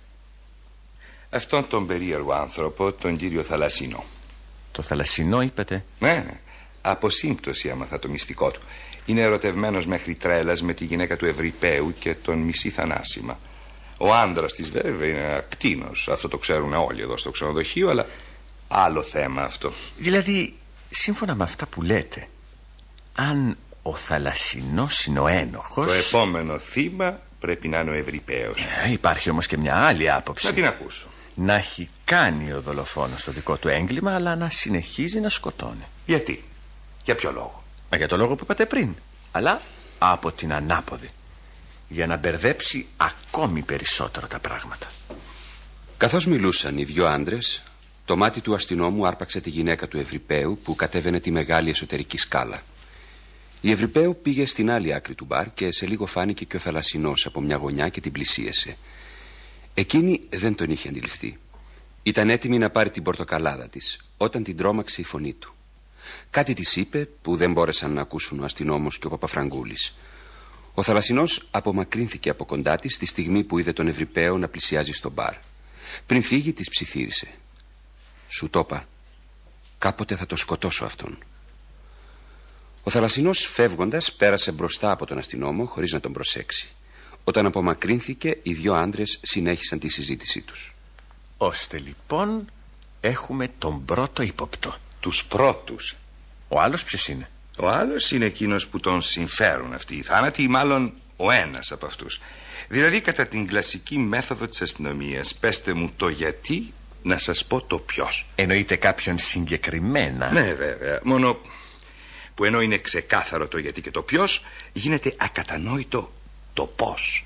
Αυτόν τον περίεργο άνθρωπο, τον κύριο Θαλασσινό. Το θαλασσινό είπατε; Ναι, ναι. Από σύμπτωση άμαθα το μυστικό του. Είναι ερωτευμένος μέχρι τρέλας με τη γυναίκα του Ευρυπαίου και τον μισεί θανάσιμα. Ο άντρας της βέβαια είναι ακτίνος. Αυτό το ξέρουν όλοι εδώ στο ξενοδοχείο, αλλά άλλο θέμα αυτό. Δηλαδή, σύμφωνα με αυτά που λέτε, αν ο θαλασσινός είναι ο ένοχο. Το επόμενο θύμα πρέπει να είναι ο Ευρυπαίος. Ε, υπάρχει όμως και μια άλλη άποψη. Να την ακούσω. Να έχει κάνει ο δολοφόνος το δικό του έγκλημα, αλλά να συνεχίζει να σκοτώνει. Γιατί, για ποιο λόγο; Μα για το λόγο που είπατε πριν. Αλλά από την ανάποδη για να μπερδέψει ακόμη περισσότερο τα πράγματα. Καθώς μιλούσαν οι δυο άντρες, το μάτι του αστυνόμου άρπαξε τη γυναίκα του Ευρυπαίου που κατέβαινε τη μεγάλη εσωτερική σκάλα. Η Ευρυπαίου πήγε στην άλλη άκρη του μπαρ και σε λίγο φάνηκε και ο θαλασσινός από μια γωνιά και την πλησίασε. Εκείνη δεν τον είχε αντιληφθεί. Ήταν έτοιμη να πάρει την πορτοκαλάδα της όταν την τρόμαξε η φωνή του. Κάτι της είπε που δεν μπόρεσαν να ακούσουν ο αστυνόμος και ο Παπαφραγκούλης. Ο θαλασσινός απομακρύνθηκε από κοντά της τη στιγμή που είδε τον Ευρυπαίο να πλησιάζει στο μπαρ. Πριν φύγει, της ψιθύρισε. Σου το είπα. Κάποτε θα το σκοτώσω αυτόν. Ο θαλασσινός φεύγοντας πέρασε μπροστά από τον αστυνόμο χωρίς να τον προσέξει. Όταν απομακρύνθηκε, οι δυο άντρες συνέχισαν τη συζήτησή τους. Ώστε λοιπόν έχουμε τον πρώτο ύποπτο. Τους πρώτους. Ο άλλος ποιος είναι; Ο άλλος είναι εκείνος που τον συμφέρουν αυτοί οι θάνατοι, ή μάλλον ο ένας από αυτούς. Δηλαδή, κατά την κλασική μέθοδο της αστυνομίας, πέστε μου το γιατί, να σας πω το ποιος. Εννοείται κάποιον συγκεκριμένα. Ναι, βέβαια. Μόνο που ενώ είναι ξεκάθαρο το γιατί και το ποιος, γίνεται ακατανόητο το πώς.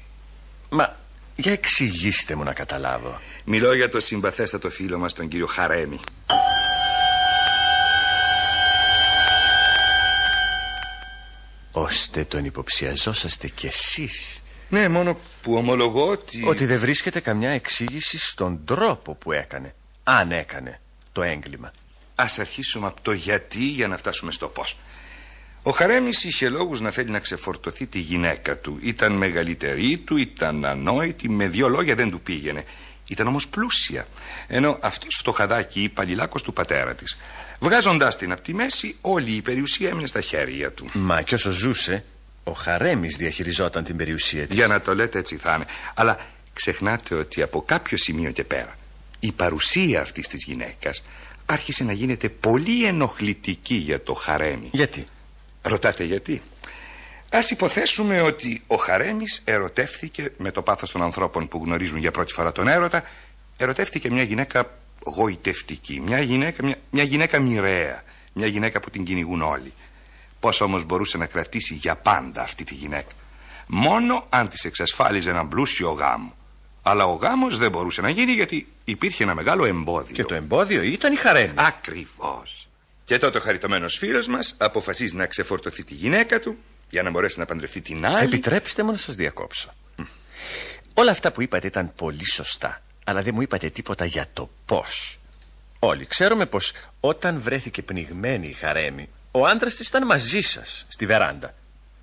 Μα για εξηγήστε μου να καταλάβω. Μιλώ για το συμπαθέστατο φίλο μας τον κύριο Χαρέμι. Ώστε τον υποψιαζόσαστε κι εσείς. Ναι, μόνο που ομολογώ ότι... Ότι δεν βρίσκεται καμιά εξήγηση στον τρόπο που έκανε Αν έκανε το έγκλημα. Ας αρχίσουμε από το γιατί για να φτάσουμε στο πώς. Ο Χαρέμις είχε λόγους να θέλει να ξεφορτωθεί τη γυναίκα του. Ήταν μεγαλύτερη του, ήταν ανόητη Με δύο λόγια δεν του πήγαινε. Ήταν όμως πλούσια. Ενώ αυτός φτωχαδάκι ή παλιλάκος του πατέρα της Βγάζοντάς την από τη μέση, όλη η περιουσία έμεινε στα χέρια του. Μα κι όσο ζούσε, ο Χαρέμις διαχειριζόταν την περιουσία της. Για να το λέτε έτσι θα είναι. Αλλά ξεχνάτε ότι από κάποιο σημείο και πέρα, η παρουσία αυτής της γυναίκας άρχισε να γίνεται πολύ ενοχλητική για το Χαρέμι. Γιατί; Ρωτάτε γιατί. Ας υποθέσουμε ότι ο Χαρέμις ερωτεύθηκε με το πάθος των ανθρώπων που γνωρίζουν για πρώτη φορά τον έρωτα, ερωτεύτηκε μια γυναίκα γοητευτική. Μια γυναίκα, μια, μια γυναίκα μοιραία. Μια γυναίκα που την κυνηγούν όλοι. Πώς όμως μπορούσε να κρατήσει για πάντα αυτή τη γυναίκα; Μόνο αν της εξασφάλιζε έναν πλούσιο γάμο. Αλλά ο γάμος δεν μπορούσε να γίνει γιατί υπήρχε ένα μεγάλο εμπόδιο. Και το εμπόδιο ήταν η χαρέμη. Ακριβώς. Και τότε ο χαριτωμένος φίλος μας αποφασίζει να ξεφορτωθεί τη γυναίκα του για να μπορέσει να παντρευτεί την άλλη. Επιτρέψτε μου να σας διακόψω. Όλα αυτά που είπατε ήταν πολύ σωστά αλλά δεν μου είπατε τίποτα για το πώς. Όλοι ξέρουμε πως όταν βρέθηκε πνιγμένη η Χαρέμη, ο άντρας της ήταν μαζί σας, στη βεράντα.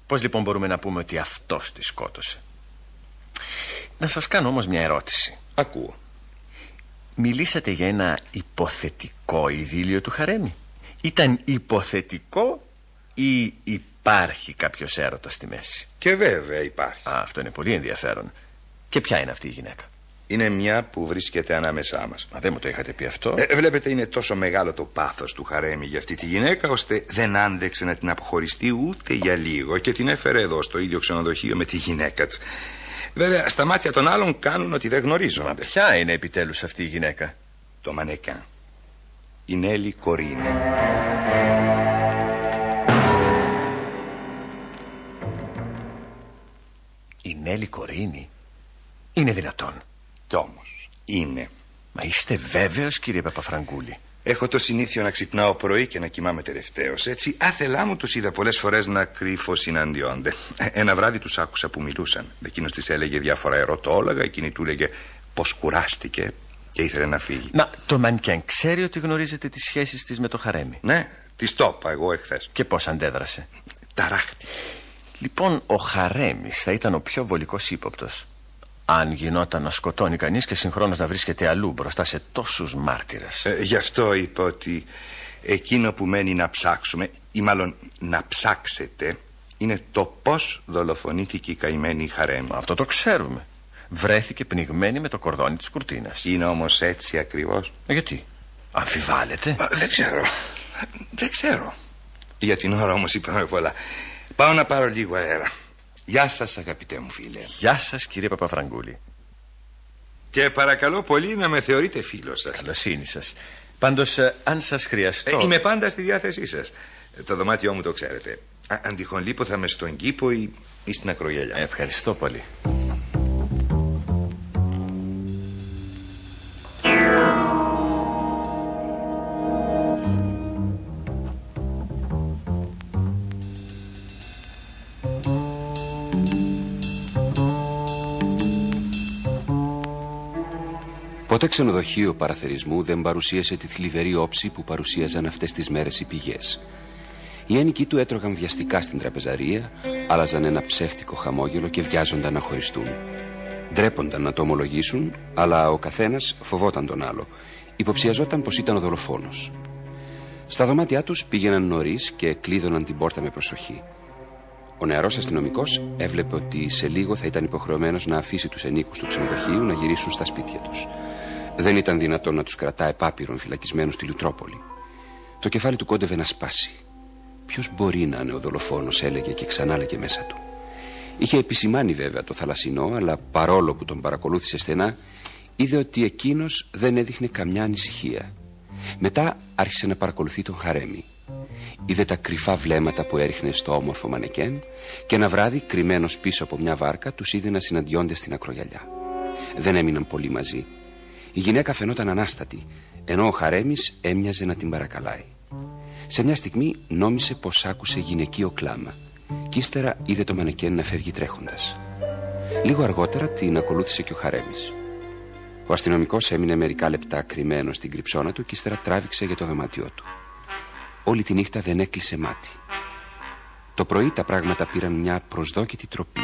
Πώς λοιπόν μπορούμε να πούμε ότι αυτός τη σκότωσε; Να σας κάνω όμως μια ερώτηση. Ακούω. Μιλήσατε για ένα υποθετικό ειδήλιο του Χαρέμι. Ήταν υποθετικό ή υπάρχει κάποιος έρωτας στη μέση; Και βέβαια υπάρχει. Α, αυτό είναι πολύ ενδιαφέρον. Και ποια είναι αυτή η γυναίκα; Είναι μια που βρίσκεται ανάμεσά μας. Μα δεν μου το είχατε πει αυτό. Ε, βλέπετε είναι τόσο μεγάλο το πάθος του Χαρέμι για αυτή τη γυναίκα ώστε δεν άντεξε να την αποχωριστεί ούτε για λίγο και την έφερε εδώ στο ίδιο ξενοδοχείο με τη γυναίκα της. Βέβαια στα μάτια των άλλων κάνουν ότι δεν γνωρίζονται. Μα ποια είναι επιτέλους αυτή η γυναίκα; Το μανεκά. Η Νέλη Κορίνη. Η Νέλη Κορίνη. Είναι δυνατόν. Κι όμως είναι. Μα είστε βέβαιος κύριε Παπαφραγκούλη; Έχω το συνήθειο να ξυπνάω πρωί και να κοιμάμαι τελευταίος. Έτσι, άθελά μου τους είδα πολλές φορές να κρύφω συναντιόνται. Ε, Ένα βράδυ τους άκουσα που μιλούσαν. Εκείνος της έλεγε διάφορα ερωτόλογα, εκείνη του έλεγε πω κουράστηκε και ήθελε να φύγει. Μα το Μανκέν ξέρει ότι γνωρίζετε τις σχέσεις της με το Χαρέμι; Ναι, της το είπα εγώ εχθές. Και πώς αντέδρασε; Ταράχτη. Λοιπόν, ο Χαρέμις θα ήταν ο πιο βολικός ύποπτος. Αν γινόταν να σκοτώνει κανείς και συγχρόνως να βρίσκεται αλλού μπροστά σε τόσους μάρτυρες. Ε, γι' αυτό είπα ότι εκείνο που μένει να ψάξουμε, ή μάλλον να ψάξετε, είναι το πώς δολοφονήθηκε η καημένη Χαρέμι. Αυτό το ξέρουμε. Βρέθηκε πνιγμένη με το κορδόνι της κουρτίνας. Είναι όμως έτσι ακριβώς. Γιατί, αμφιβάλλετε. Δεν ξέρω. Δεν ξέρω. Για την ώρα όμως είπαμε πολλά. Πάω να πάρω λίγο αέρα. Γεια σας αγαπητέ μου φίλε. Γεια σας κύριε Παπαφραγκούλη. Και παρακαλώ πολύ να με θεωρείτε φίλο σας. Καλοσύνη σας. Πάντως ε, αν σας χρειαστώ ε, Είμαι πάντα στη διάθεσή σας. Ε, Το δωμάτιό μου το ξέρετε. Α, Αν τυχόν λείπω θα είμαι στον κήπο ή, ή στην ακρογέλια. Ευχαριστώ πολύ Ποτέ ξενοδοχείο παραθερισμού δεν παρουσίασε τη θλιβερή όψη που παρουσίαζαν αυτές τις μέρες οι πηγές. Οι ένοικοι του έτρωγαν βιαστικά στην τραπεζαρία, άλλαζαν ένα ψεύτικο χαμόγελο και βιάζονταν να χωριστούν. Ντρέπονταν να το ομολογήσουν, αλλά ο καθένας φοβόταν τον άλλο. Υποψιαζόταν πως ήταν ο δολοφόνος. Στα δωμάτια τους πήγαιναν νωρίς και κλείδωναν την πόρτα με προσοχή. Ο νεαρός αστυνομικός έβλεπε ότι σε λίγο θα ήταν υποχρεωμένος να αφήσει τους ενίκους του ξενοδοχείου να γυρίσουν στα σπίτια τους. Δεν ήταν δυνατόν να τους κρατά επάπειρον φυλακισμένους στη Λουτρόπολη. Το κεφάλι του κόντευε να σπάσει. Ποιος μπορεί να είναι ο δολοφόνος, έλεγε και ξανά λέγε μέσα του. Είχε επισημάνει βέβαια το θαλασσινό, αλλά παρόλο που τον παρακολούθησε στενά, είδε ότι εκείνος δεν έδειχνε καμιά ανησυχία. Μετά άρχισε να παρακολουθεί τον Χαρέμι. Είδε τα κρυφά βλέμματα που έριχνε στο όμορφο μανεκέν και ένα βράδυ, κρυμμένος πίσω από μια βάρκα, τους είδε να συναντιόνται στην ακρογιαλιά. Δεν έμειναν πολύ μαζί. Η γυναίκα φαινόταν ανάστατη, ενώ ο Χαρέμις έμοιαζε να την παρακαλάει. Σε μια στιγμή νόμισε πως άκουσε γυναικείο κλάμα, και ύστερα είδε το μανεκέν να φεύγει τρέχοντας. Λίγο αργότερα την ακολούθησε και ο Χαρέμις. Ο αστυνομικός έμεινε μερικά λεπτά κρυμμένο στην κρυψώνα του και ύστερα τράβηξε για το δωμάτιό του. Όλη τη νύχτα δεν έκλεισε μάτι. Το πρωί τα πράγματα πήραν μια προσδόκητη τροπή.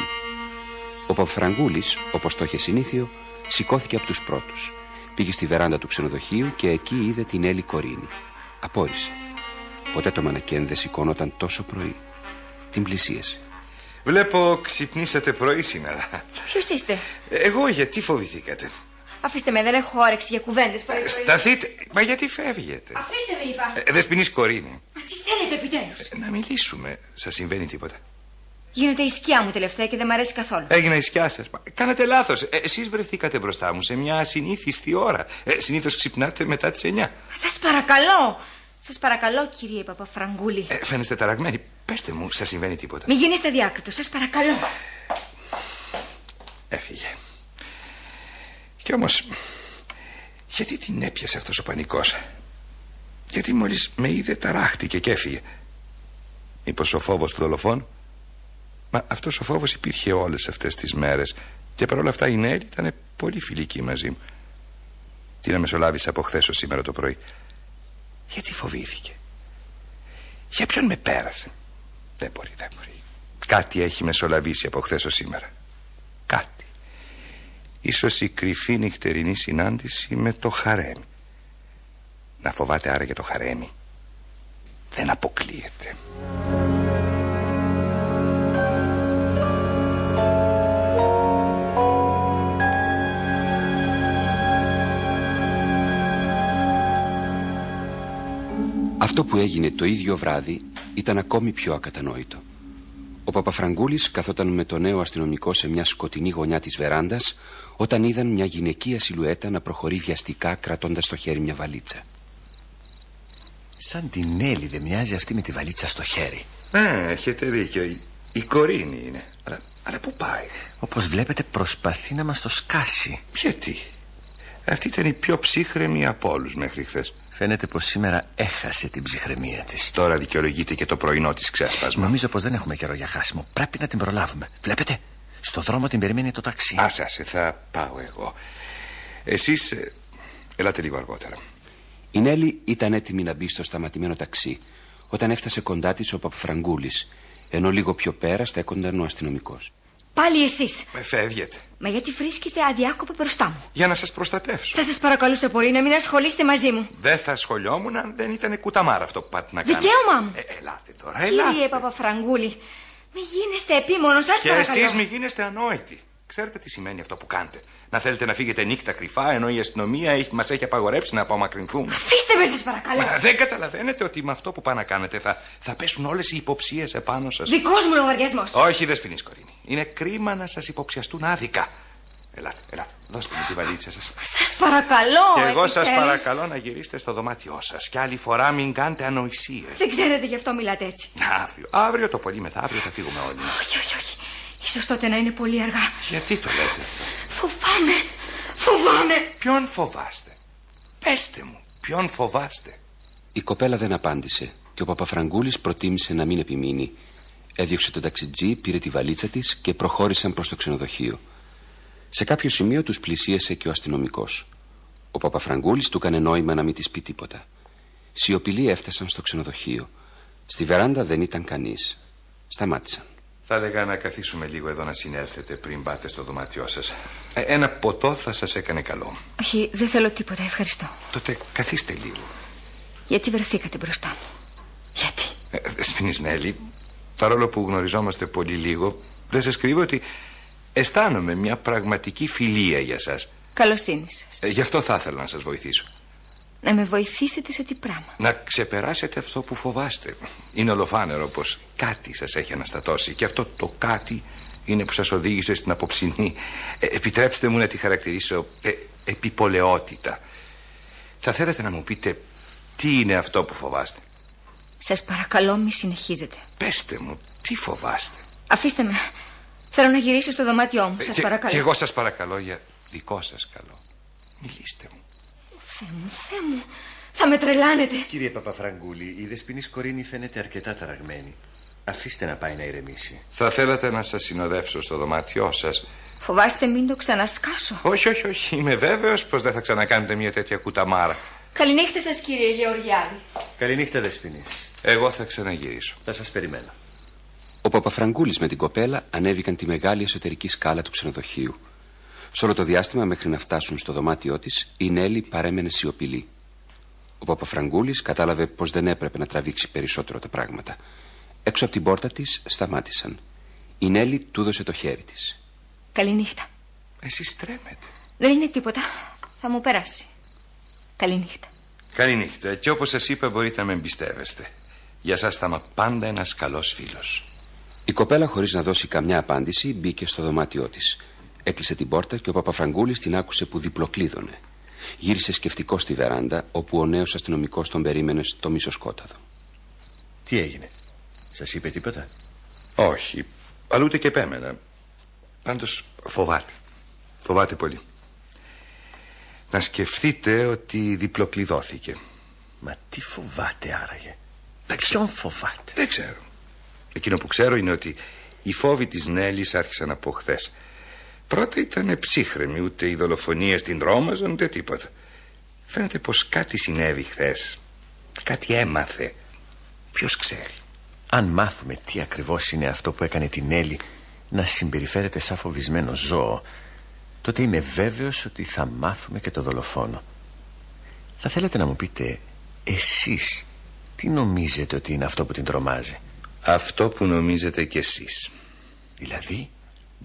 Ο Παπφραγκούλης, όπως το είχε συνήθιο, σηκώθηκε από τους πρώτους. Πήγε στη βεράντα του ξενοδοχείου και εκεί είδε την Έλλη Κορίνη. Απόρρισε. Ποτέ το μανακέν δεν σηκώνονταν τόσο πρωί. Την πλησίασε. Βλέπω ξυπνήσατε πρωί σήμερα Ποιος είστε; Εγώ γιατί φοβηθήκατε; Αφήστε με δεν έχω όρεξη για κουβέντες πρωί πρωί. Σταθείτε Μα γιατί φεύγετε; Αφήστε με είπα ε, Δεσποινής Κορίνη Μα τι θέλετε επιτέλους; Ε, Να μιλήσουμε Σας συμβαίνει τίποτα; Γίνεται η σκιά μου τελευταία και δεν μ' αρέσει καθόλου. Έγινα η σκιά σας. Κάνατε λάθος. Ε, Εσείς βρεθήκατε μπροστά μου σε μια ασυνήθιστη ώρα. Ε, Συνήθως ξυπνάτε μετά τις 9 Σας παρακαλώ. Σας παρακαλώ κύριε Παπαφραγκούλη ε, Φαίνεστε ταραγμένοι. Πέστε μου, σας συμβαίνει τίποτα. Μην γίνεστε διάκριτος, σας παρακαλώ. Έφυγε. Κι όμως Γιατί την έπιασε αυτός ο πανικός; Γιατί μόλις με είδε ταράχτηκε και έφυγε. Μήπως ο φόβος του δολοφόνου Μα αυτός ο φόβος υπήρχε όλες αυτές τις μέρες Και παρόλα αυτά η Νέλη ήταν πολύ φιλική μαζί μου Την αμεσολάβησε από χθες ως σήμερα το πρωί; Γιατί φοβήθηκε; Για ποιον με πέρασε; Δεν μπορεί, δεν μπορεί Κάτι έχει μεσολαβήσει από χθες ως σήμερα Κάτι Ίσως η κρυφή νυχτερινή συνάντηση με το χαρέμι. Να φοβάται άρα και το χαρέμι. Δεν αποκλείεται. Αυτό που έγινε το ίδιο βράδυ ήταν ακόμη πιο ακατανόητο. Ο Παπαφραγκούλης καθόταν με το νέο αστυνομικό σε μια σκοτεινή γωνιά της βεράντας όταν είδαν μια γυναικεία σιλουέτα να προχωρεί βιαστικά κρατώντας στο χέρι μια βαλίτσα. Σαν την Έλλη δεν μοιάζει αυτή με τη βαλίτσα στο χέρι. Ε, έχετε δίκιο. Η, η κορίνη είναι. Αλλά, αλλά πού πάει; Όπως βλέπετε προσπαθεί να μας το σκάσει. Γιατί; Αυτή ήταν η πιο ψύχρεμη από όλους μέχρι χθες. Φαίνεται πως σήμερα έχασε την ψυχραιμία της. Τώρα δικαιολογείται και το πρωινό της ξέσπασμα. Νομίζω πως δεν έχουμε καιρό για χάσιμο. Πρέπει να την προλάβουμε. Βλέπετε, στο δρόμο την περιμένει το ταξί. Άσε, άσε, θα πάω εγώ. Εσείς, ε, ελάτε λίγο αργότερα. Η Νέλη ήταν έτοιμη να μπει στο σταματημένο ταξί όταν έφτασε κοντά της ο Παπαφραγκούλης ενώ λίγο πιο πέρα στέκονταν ο αστυνομικός. Πάλι εσείς. Με φεύγετε. Μα γιατί βρίσκεστε αδιάκοπα μπροστά μου; Για να σας προστατεύσω. Θα σας παρακαλούσα πολύ να μην ασχολείστε μαζί μου. Δεν θα ασχολιόμουν αν δεν ήταν κουταμάρα αυτό που πάτε να κάνετε. Δικαίωμά μου. Ε, ελάτε τώρα, ελάτε. Κύριε Παπαφραγκούλη, μη γίνεστε επίμονος, σας Και παρακαλώ. εσείς μη γίνεστε ανόητοι. Ξέρετε τι σημαίνει αυτό που κάνετε. Να θέλετε να φύγετε νύχτα κρυφά ενώ η αστυνομία έχει, μας έχει απαγορέψει να απομακρυνθούμε. Αφήστε με, σας παρακαλώ. Μα δεν καταλαβαίνετε ότι με αυτό που πάνε να κάνετε θα, θα πέσουν όλες οι υποψίες επάνω σας. Δικός μου λογαριασμός. Όχι, δεν σπινείς, Κορίνη. Είναι κρίμα να σας υποψιαστούν άδικα. Ελάτε, ελάτε. Δώστε μου τη βαλίτσα σας. Σας παρακαλώ. Και εγώ σας επιτέλους. παρακαλώ να γυρίσετε στο δωμάτιό σας. Και άλλη φορά μην κάνετε ανοησίες. Δεν ξέρετε γι' αυτό μιλάτε έτσι. Αύριο, αύριο το πολύ μεθαύριο θα φύγουμε όλοι μας. Όχι, όχι, όχι. Ίσως τότε να είναι πολύ αργά. Γιατί το λέτε αυτό; Φοβάμαι. Φοβάμαι. Ποιον φοβάστε; Πέστε μου, ποιον φοβάστε; Η κοπέλα δεν απάντησε και ο Παπαφραγκούλης προτίμησε να μην επιμείνει. Έδιωξε τον ταξιτζή, πήρε τη βαλίτσα της και προχώρησαν προς το ξενοδοχείο. Σε κάποιο σημείο τους πλησίασε και ο αστυνομικός. Ο Παπαφραγκούλης του έκανε νόημα να μην της πει τίποτα. Σιωπηλοί έφτασαν στο ξενοδοχείο. Στη βεράντα δεν ήταν κανείς. Σταμάτησαν. Θα έλεγα να καθίσουμε λίγο εδώ να συνέλθετε πριν πάτε στο δωμάτιό σας. Ε, ένα ποτό θα σας έκανε καλό. Όχι, δεν θέλω τίποτα, ευχαριστώ. Τότε καθίστε λίγο. Γιατί βρεθήκατε μπροστά; Μου. Γιατί; Ε, Σπινής Νέλη, παρόλο που γνωριζόμαστε πολύ λίγο, δεν σας κρύβω ότι αισθάνομαι μια πραγματική φιλία για σας. Καλοσύνη σας. Ε, γι' αυτό θα ήθελα να σας βοηθήσω. Να με βοηθήσετε σε τι πράγμα. Να ξεπεράσετε αυτό που φοβάστε. Είναι ολοφάνερο πως κάτι σας έχει αναστατώσει και αυτό το κάτι είναι που σας οδήγησε στην απόψινή. Ε, επιτρέψτε μου να τη χαρακτηρίσω ε, επιπολαιότητα. Θα θέλετε να μου πείτε τι είναι αυτό που φοβάστε; Σας παρακαλώ, μη συνεχίζετε. Πέστε μου, τι φοβάστε; Αφήστε με. Θέλω να γυρίσω στο δωμάτιό μου. Ε, Σας και- παρακαλώ. Και εγώ σας παρακαλώ για δικό σας καλό. Μιλήστε μου. Θεέ μου, Θεέ μου. Θα με τρελάνετε. Κύριε Παπαφραγκούλη, η δεσποινής Κορίνη φαίνεται αρκετά ταραγμένη. Αφήστε να πάει να ηρεμήσει. Θα θέλατε να σας συνοδεύσω στο δωμάτιό σας; Φοβάστε μην το ξανασκάσω. Όχι, όχι, όχι. Είμαι βέβαιος πως δεν θα ξανακάνετε μια τέτοια κουταμάρα. Καληνύχτα σας κύριε Γεωργιάδη. Καληνύχτα, δεσποινής. Εγώ θα ξαναγυρίσω. Θα σας περιμένω. Ο Παπαφραγκούλης με την κοπέλα ανέβηκαν τη μεγάλη εσωτερική σκάλα του ξενοδοχείου. Σε όλο το διάστημα μέχρι να φτάσουν στο δωμάτιό της, η Νέλη παρέμενε σιωπηλή. Ο Παπαφραγκούλης κατάλαβε πως δεν έπρεπε να τραβήξει περισσότερο τα πράγματα. Έξω από την πόρτα της σταμάτησαν. Η Νέλη του έδωσε το χέρι της. Καληνύχτα. Εσείς τρέμετε. Δεν είναι τίποτα. Θα μου περάσει. Καληνύχτα. Καληνύχτα. Και όπως σας είπα μπορείτε να με εμπιστεύεστε. Για σας θα είμαι πάντα ένας καλός φίλος. Η κοπέλα, χωρίς να δώσει καμιά απάντηση, μπήκε στο δωμάτιό της. Έκλεισε την πόρτα και ο Παπαφραγκούλης την άκουσε που διπλοκλείδωνε. Γύρισε σκεφτικό στη βεράντα, όπου ο νέος αστυνομικός τον περίμενε στο μισοσκόταδο. Τι έγινε, σας είπε τίποτα; Όχι. Αλλά ούτε και επέμενα. Πάντως φοβάται. Φοβάται πολύ. Να σκεφτείτε ότι διπλοκλειδώθηκε. Μα τι φοβάται άραγε; Ποιον φοβάται; Δεν ξέρω. Εκείνο που ξέρω είναι ότι οι φόβοι της Νέλης άρχισαν από χθες. Πρώτα ήταν ψύχρεμοι, ούτε οι δολοφονίες την τρόμαζαν, ούτε τίποτα. Φαίνεται πως κάτι συνέβη χθες. Κάτι έμαθε. Ποιος ξέρει. Αν μάθουμε τι ακριβώς είναι αυτό που έκανε την Έλλη να συμπεριφέρεται σαν φοβισμένο ζώο, τότε είμαι βέβαιος ότι θα μάθουμε και το δολοφόνο. Θα θέλετε να μου πείτε εσείς τι νομίζετε ότι είναι αυτό που την τρομάζει; Αυτό που νομίζετε κι εσείς. Δηλαδή,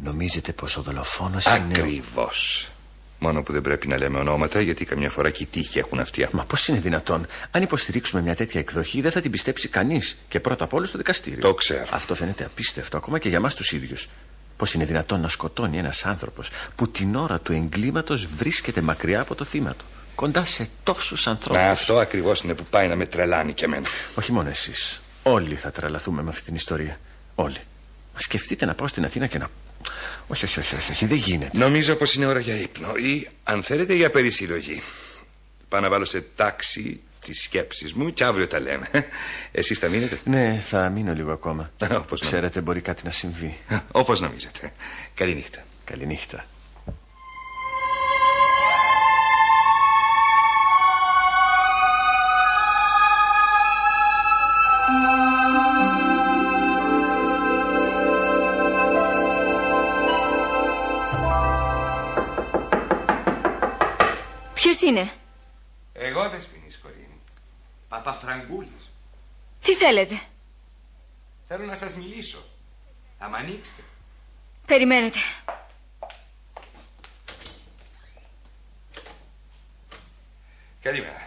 νομίζετε πως ο δολοφόνος είναι... Ακριβώς. Μόνο που δεν πρέπει να λέμε ονόματα γιατί καμιά φορά και οι τύχοι έχουν αυτιά. Μα πώς είναι δυνατόν, αν υποστηρίξουμε μια τέτοια εκδοχή δεν θα την πιστέψει κανείς και πρώτα απ' όλο στο δικαστήριο. Το ξέρω. Αυτό φαίνεται απίστευτο ακόμα και για μας τους ίδιους. Πώς είναι δυνατόν να σκοτώνει ένας άνθρωπος που την ώρα του εγκλήματος βρίσκεται μακριά από το θύμα του. Κοντά σε τόσους ανθρώπους; Μα αυτό ακριβώς είναι που πάει να με τρελάνει και εμένα. Όχι μόνο εσείς. Όλοι θα τρελαθούμε με αυτή την ιστορία. Όλοι. Μα σκεφτείτε να πάω στην Αθήνα και να. Όχι, όχι, όχι, όχι, όχι δεν γίνεται. Νομίζω πως είναι ώρα για ύπνο ή αν θέλετε για περισυλλογή. Πάω να βάλω σε τάξη τις σκέψεις μου και αύριο τα λέμε. <laughs> Εσείς θα μείνετε; Ναι, θα μείνω λίγο ακόμα. <laughs> Όπως Ξέρετε, μπορεί κάτι να συμβεί. <laughs> Όπως νομίζετε. Καληνύχτα. Καληνύχτα. Είναι; Εγώ δεν σπινείς, Κορίνη. Παπαφραγκούλης. Τι θέλετε; Θέλω να σας μιλήσω. Θα μ' ανοίξετε. Περιμένετε. Καλημέρα.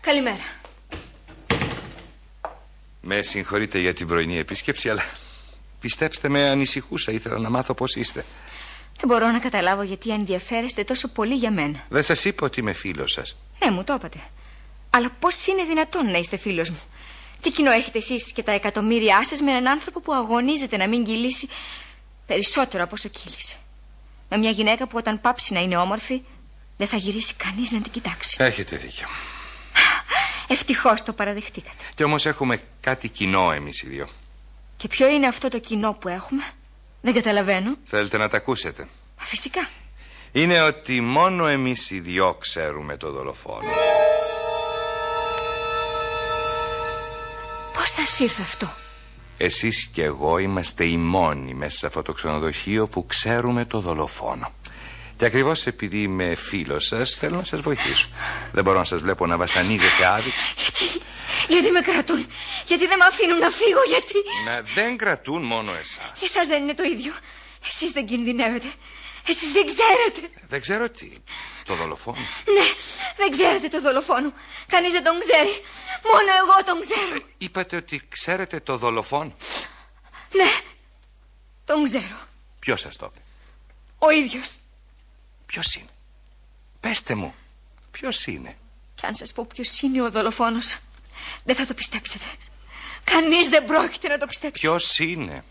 Καλημέρα. Με συγχωρείτε για την πρωινή επίσκεψη, αλλά πιστέψτε με, ανησυχούσα. Ήθελα να μάθω πώς είστε. Δεν μπορώ να καταλάβω γιατί ενδιαφέρεστε τόσο πολύ για μένα. Δεν σας είπα ότι είμαι φίλος σας. Ναι, μου το είπατε. Αλλά πώς είναι δυνατόν να είστε φίλος μου; Τι κοινό έχετε εσείς και τα εκατομμύρια σας με έναν άνθρωπο που αγωνίζεται να μην κυλήσει περισσότερο από όσο κύλησε; Με μια γυναίκα που όταν πάψει να είναι όμορφη δεν θα γυρίσει κανείς να την κοιτάξει. Έχετε δίκιο. Ευτυχώς το παραδεχτήκατε. Κι όμως έχουμε κάτι κοινό εμείς οι δύο. Και ποιο είναι αυτό το κοινό που έχουμε; Δεν καταλαβαίνω. Θέλετε να τα ακούσετε. Μα φυσικά. Είναι ότι μόνο εμείς οι δυο ξέρουμε το δολοφόνο. Πώς σας ήρθε αυτό; Εσείς και εγώ είμαστε οι μόνοι μέσα σε αυτό το ξενοδοχείο που ξέρουμε το δολοφόνο. Και ακριβώς επειδή είμαι φίλος σας θέλω να σας βοηθήσω. Δεν μπορώ να σας βλέπω να βασανίζεστε άδικα. Γιατί, γιατί με κρατούν; Γιατί δεν με αφήνουν να φύγω; Γιατί; Να δεν κρατούν μόνο εσάς. Για εσάς δεν είναι το ίδιο. Εσείς δεν κινδυνεύετε. Εσείς δεν ξέρετε. Δεν ξέρω τι. Το δολοφόνο. Ναι, δεν ξέρετε το δολοφόνο. Κανείς δεν τον ξέρει. Μόνο εγώ τον ξέρω. Είπατε ότι ξέρετε το δολοφόνο. Ναι, τον ξέρω. Ποιος σας το είπε; Ο ίδιος. Ποιος είναι; Πέστε μου. Ποιος είναι; Και αν σας πω ποιος είναι ο δολοφόνος, δεν θα το πιστέψετε. Κανείς δεν πρόκειται να το πιστέψει. Ποιος είναι;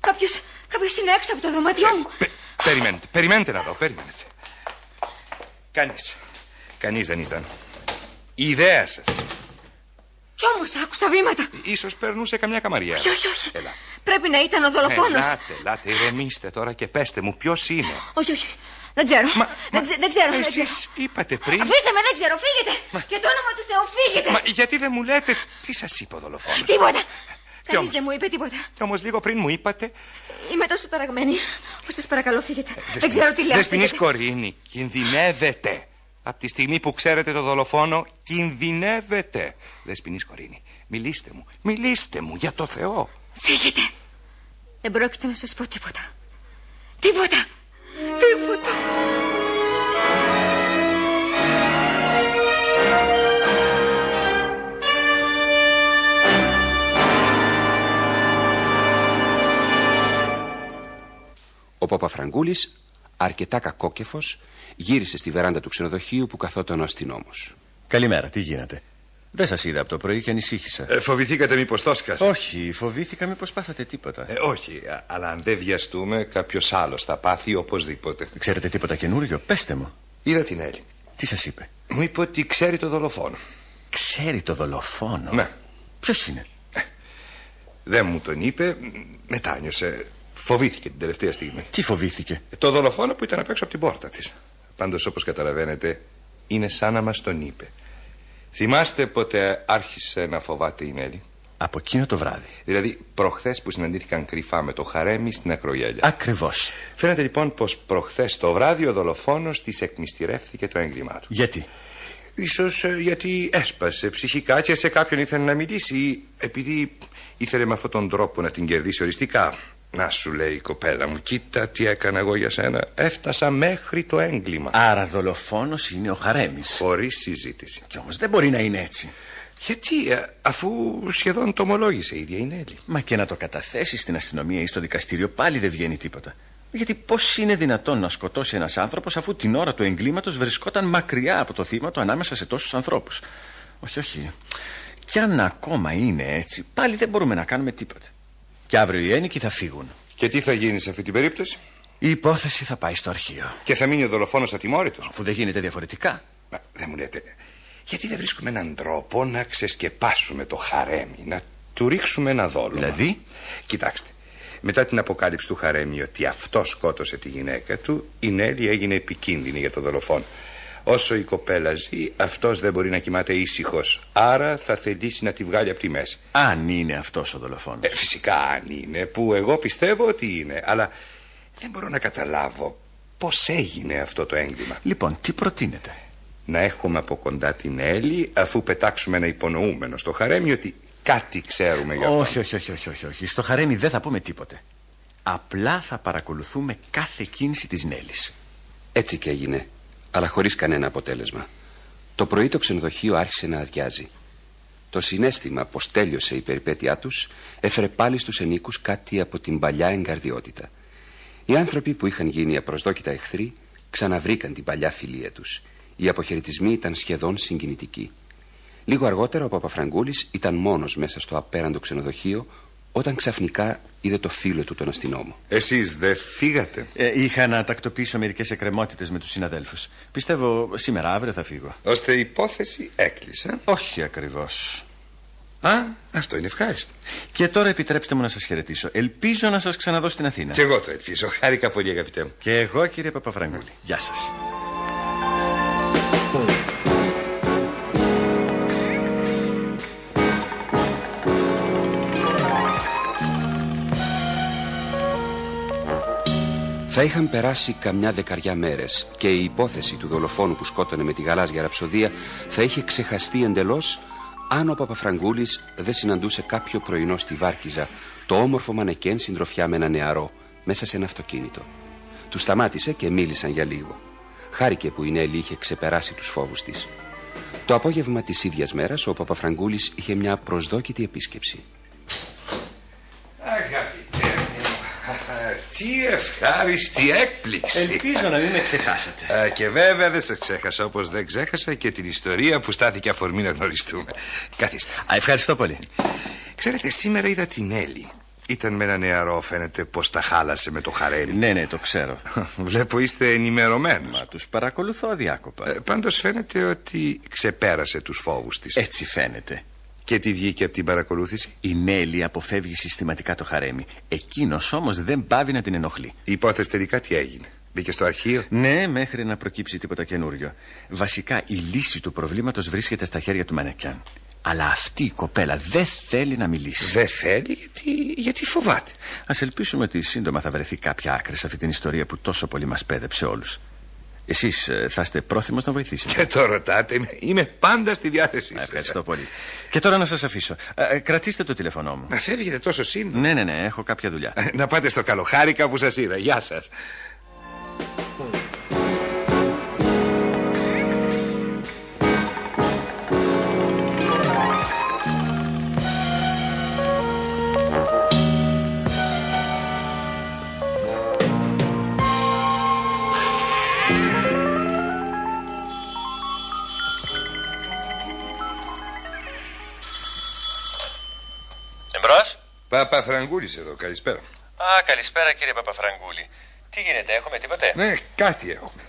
Κάποιος, κάποιος είναι έξω από το δωμάτιό μου. Πε- περιμένετε, περιμένετε να δω, περιμένετε. Κανείς. Κανείς δεν ήταν. Η ιδέα σας. Κι όμως άκουσα βήματα. Ίσως περνούσε καμιά καμαριά. Όχι, όχι, όχι. Έλα. Πρέπει να ήταν ο δολοφόνος. Ελάτε, ελάτε, ηρεμήστε τώρα και πέστε μου ποιος είναι. Όχι, όχι. Δεν ξέρω. δεν, ξε- δεν ξέρω. δεν ξέρω. Εσείς είπατε πριν. Αφήστε με, δεν ξέρω. Φύγετε. Για το όνομα του Θεού, φύγετε. Μα γιατί δεν μου λέτε τι σας είπε ο δολοφόνος; Τίποτα. Κανείς όμως; δεν μου είπε τίποτα. Και όμως λίγο πριν μου είπατε. Είμαι τόσο ταραγμένη. Πώς σας παρακαλώ, φύγετε. δεν Δεσποινής- ξέρω τι λέω. Δεσποινής φύγετε. Κορίνη, κινδυνεύετε. Από τη στιγμή που ξέρετε το δολοφόνο, κινδυνεύετε. Δεσποινής Κορίνη, μιλήστε μου, μιλήστε μου για το Θεό. Φύγετε. Δεν πρόκειται να σας πω τίποτα. Τίποτα. Τίποτα. Ο Παπαφραγκούλης, αρκετά κακόκεφος, γύρισε στη βεράντα του ξενοδοχείου που καθόταν ο αστυνόμος. Καλημέρα, τι γίνεται; Δεν σας είδα από το πρωί και ανησύχησα. Ε, φοβηθήκατε μήπως το σκάσε. Όχι, φοβήθηκα μήπως πάθατε τίποτα. Ε, όχι, α- αλλά αν δεν βιαστούμε, κάποιος άλλος θα πάθει οπωσδήποτε. Ξέρετε τίποτα καινούριο, πέστε μου. Είδα την Έλλη. Τι σας είπε; Μου είπε ότι ξέρει το δολοφόνο. Ξέρει το δολοφόνο; Ναι. Ποιος είναι; Δεν μου τον είπε, μ, μετάνιωσε. Φοβήθηκε την τελευταία στιγμή. Τι φοβήθηκε; Ε, Το δολοφόνο που ήταν απ' έξω από την πόρτα της. Πάντως, όπως καταλαβαίνετε, είναι σαν να μας τον είπε. Θυμάστε πότε άρχισε να φοβάται η Νέλη; Από εκείνο το βράδυ. Δηλαδή, προχθές που συναντήθηκαν κρυφά με το χαρέμι στην ακρογέλια. Ακριβώς. Φαίνεται λοιπόν πως προχθές το βράδυ ο δολοφόνος της εκμυστηρεύθηκε το έγκλημά του. Γιατί; Ίσως ε, γιατί έσπασε ψυχικά και σε κάποιον ήθελε να μιλήσει ή επειδή ήθελε με αυτόν τον τρόπο να την κερδίσει οριστικά. Να σου λέει η κοπέλα μου, κοίτα τι έκανα εγώ για σένα. Έφτασα μέχρι το έγκλημα. Άρα δολοφόνος είναι ο Χαρέμης. Χωρίς συζήτηση. Κι όμως δεν μπορεί να είναι έτσι. Γιατί, ε, αφού σχεδόν το ομολόγησε η ίδια η Νέλη. Μα και να το καταθέσεις στην αστυνομία ή στο δικαστήριο πάλι δεν βγαίνει τίποτα. Γιατί πώς είναι δυνατόν να σκοτώσει ένας άνθρωπος αφού την ώρα του εγκλήματος βρισκόταν μακριά από το θύμα του ανάμεσα σε τόσους ανθρώπους; Όχι, όχι. Κι αν ακόμα είναι έτσι, πάλι δεν μπορούμε να κάνουμε τίποτα. Και αύριο οι ένικοι θα φύγουν. Και τι θα γίνει σε αυτή την περίπτωση; Η υπόθεση θα πάει στο αρχείο. Και θα μείνει ο δολοφόνος ατιμόρυτος. Αφού δεν γίνεται διαφορετικά. Μα δεν μου λέτε. Γιατί δεν βρίσκουμε έναν τρόπο να ξεσκεπάσουμε το χαρέμι, να του ρίξουμε ένα δόλο. Δηλαδή; Κοιτάξτε. Μετά την αποκάλυψη του Χαρέμι ότι αυτός σκότωσε τη γυναίκα του, η Νέλη έγινε επικίνδυνη για το δολοφόνο. Όσο η κοπέλα ζει, αυτός δεν μπορεί να κοιμάται ήσυχος. Άρα θα θελήσει να τη βγάλει από τη μέση. Αν είναι αυτός ο δολοφόνος. Ε, φυσικά αν είναι, που εγώ πιστεύω ότι είναι. Αλλά δεν μπορώ να καταλάβω πώς έγινε αυτό το έγκλημα. Λοιπόν, τι προτείνετε; Να έχουμε από κοντά την Έλλη, αφού πετάξουμε ένα υπονοούμενο στο Χαρέμι ότι κάτι ξέρουμε γι' αυτό. Όχι, όχι, όχι, όχι, όχι, όχι. Στο Χαρέμι δεν θα πούμε τίποτε. Απλά θα παρακολουθούμε κάθε κίνηση της Νέλης. Έτσι και έγινε, αλλά χωρίς κανένα αποτέλεσμα. Το πρωί το ξενοδοχείο άρχισε να αδειάζει. Το συνέστημα πως τέλειωσε η περιπέτειά τους έφερε πάλι στους ενίκους κάτι από την παλιά εγκαρδιότητα. Οι άνθρωποι που είχαν γίνει απροσδόκητα εχθροί ξαναβρήκαν την παλιά φιλία τους. Οι αποχαιρετισμοί ήταν σχεδόν συγκινητικοί. Λίγο αργότερα ο Παπαφραγκούλης ήταν μόνος μέσα στο απέραντο ξενοδοχείο όταν ξαφνικά είδε το φίλο του τον αστυνόμο. Εσείς δεν φύγατε; Ε, είχα να τακτοποιήσω μερικές εκκρεμότητες με τους συναδέλφους. Πιστεύω σήμερα αύριο θα φύγω. Ώστε η υπόθεση έκλεισε. Όχι ακριβώς. Α, αυτό είναι ευχάριστο. Και τώρα επιτρέψτε μου να σας χαιρετήσω. Ελπίζω να σας ξαναδώ στην Αθήνα. Και εγώ το ελπίζω. Χάρηκα πολύ αγαπητέ μου. Και εγώ κύριε Παπαφραγκούλη. Γεια σας. Θα είχαν περάσει καμιά δεκαριά μέρες και η υπόθεση του δολοφόνου που σκότωνε με τη γαλάζια ραψοδία θα είχε ξεχαστεί εντελώς αν ο Παπαφραγκούλης δεν συναντούσε κάποιο πρωινό στη Βάρκιζα το όμορφο μανεκέν συντροφιά με ένα νεαρό μέσα σε ένα αυτοκίνητο. Του σταμάτησε και μίλησαν για λίγο. Χάρηκε που η Νέλη είχε ξεπεράσει τους φόβους της. Το απόγευμα της ίδιας μέρας ο Παπαφραγκούλης είχε μια προσδόκητη επίσκεψη. Αγαπητέ μου, τι ευχάριστη έκπληξη. Ελπίζω να μην με ξεχάσετε. Α, και βέβαια δεν σε ξέχασα όπως δεν ξέχασα και την ιστορία που στάθηκε αφορμή να γνωριστούμε. Καθίστε. Α, ευχαριστώ πολύ. Ξέρετε, σήμερα είδα την Έλλη. Ήταν με ένα νεαρό, φαίνεται πως τα χάλασε με το χαρέλι. Ναι, ναι, το ξέρω. <laughs> Βλέπω είστε ενημερωμένος. Μα τους παρακολουθώ αδιάκοπα. Ε, πάντως φαίνεται ότι ξεπέρασε τους φόβους της. Έτσι φαίνεται. Και τι βγήκε από την παρακολούθηση. Η Νέλη αποφεύγει συστηματικά το χαρέμι. Εκείνος όμως δεν πάβει να την ενοχλεί. Η υπόθεση τελικά τι έγινε; Μπήκε στο αρχείο; Ναι, μέχρι να προκύψει τίποτα καινούριο. Βασικά η λύση του προβλήματος βρίσκεται στα χέρια του Μανεκιάν. Αλλά αυτή η κοπέλα δεν θέλει να μιλήσει. Δεν θέλει γιατί, γιατί φοβάται. Α ελπίσουμε ότι σύντομα θα βρεθεί κάποια άκρη σε αυτή την ιστορία που τόσο πολύ μας πέδεψε όλους. Εσείς θα είστε πρόθυμος να βοηθήσετε. Και το ρωτάτε, είμαι, είμαι πάντα στη διάθεσή σας. Ευχαριστώ πολύ. Και τώρα να σας αφήσω. Ε, κρατήστε το τηλεφωνό μου. Να φεύγετε τόσο σύντομα. Ναι, ναι, ναι, έχω κάποια δουλειά. να πάτε στο καλοχάρικα που σας είδα. Γεια σας. Εμπρός. Παπαφραγκούλης εδώ, καλησπέρα. Α, καλησπέρα κύριε Παπαφραγκούλη. Τι γίνεται, έχουμε τίποτε; Ναι, κάτι έχουμε.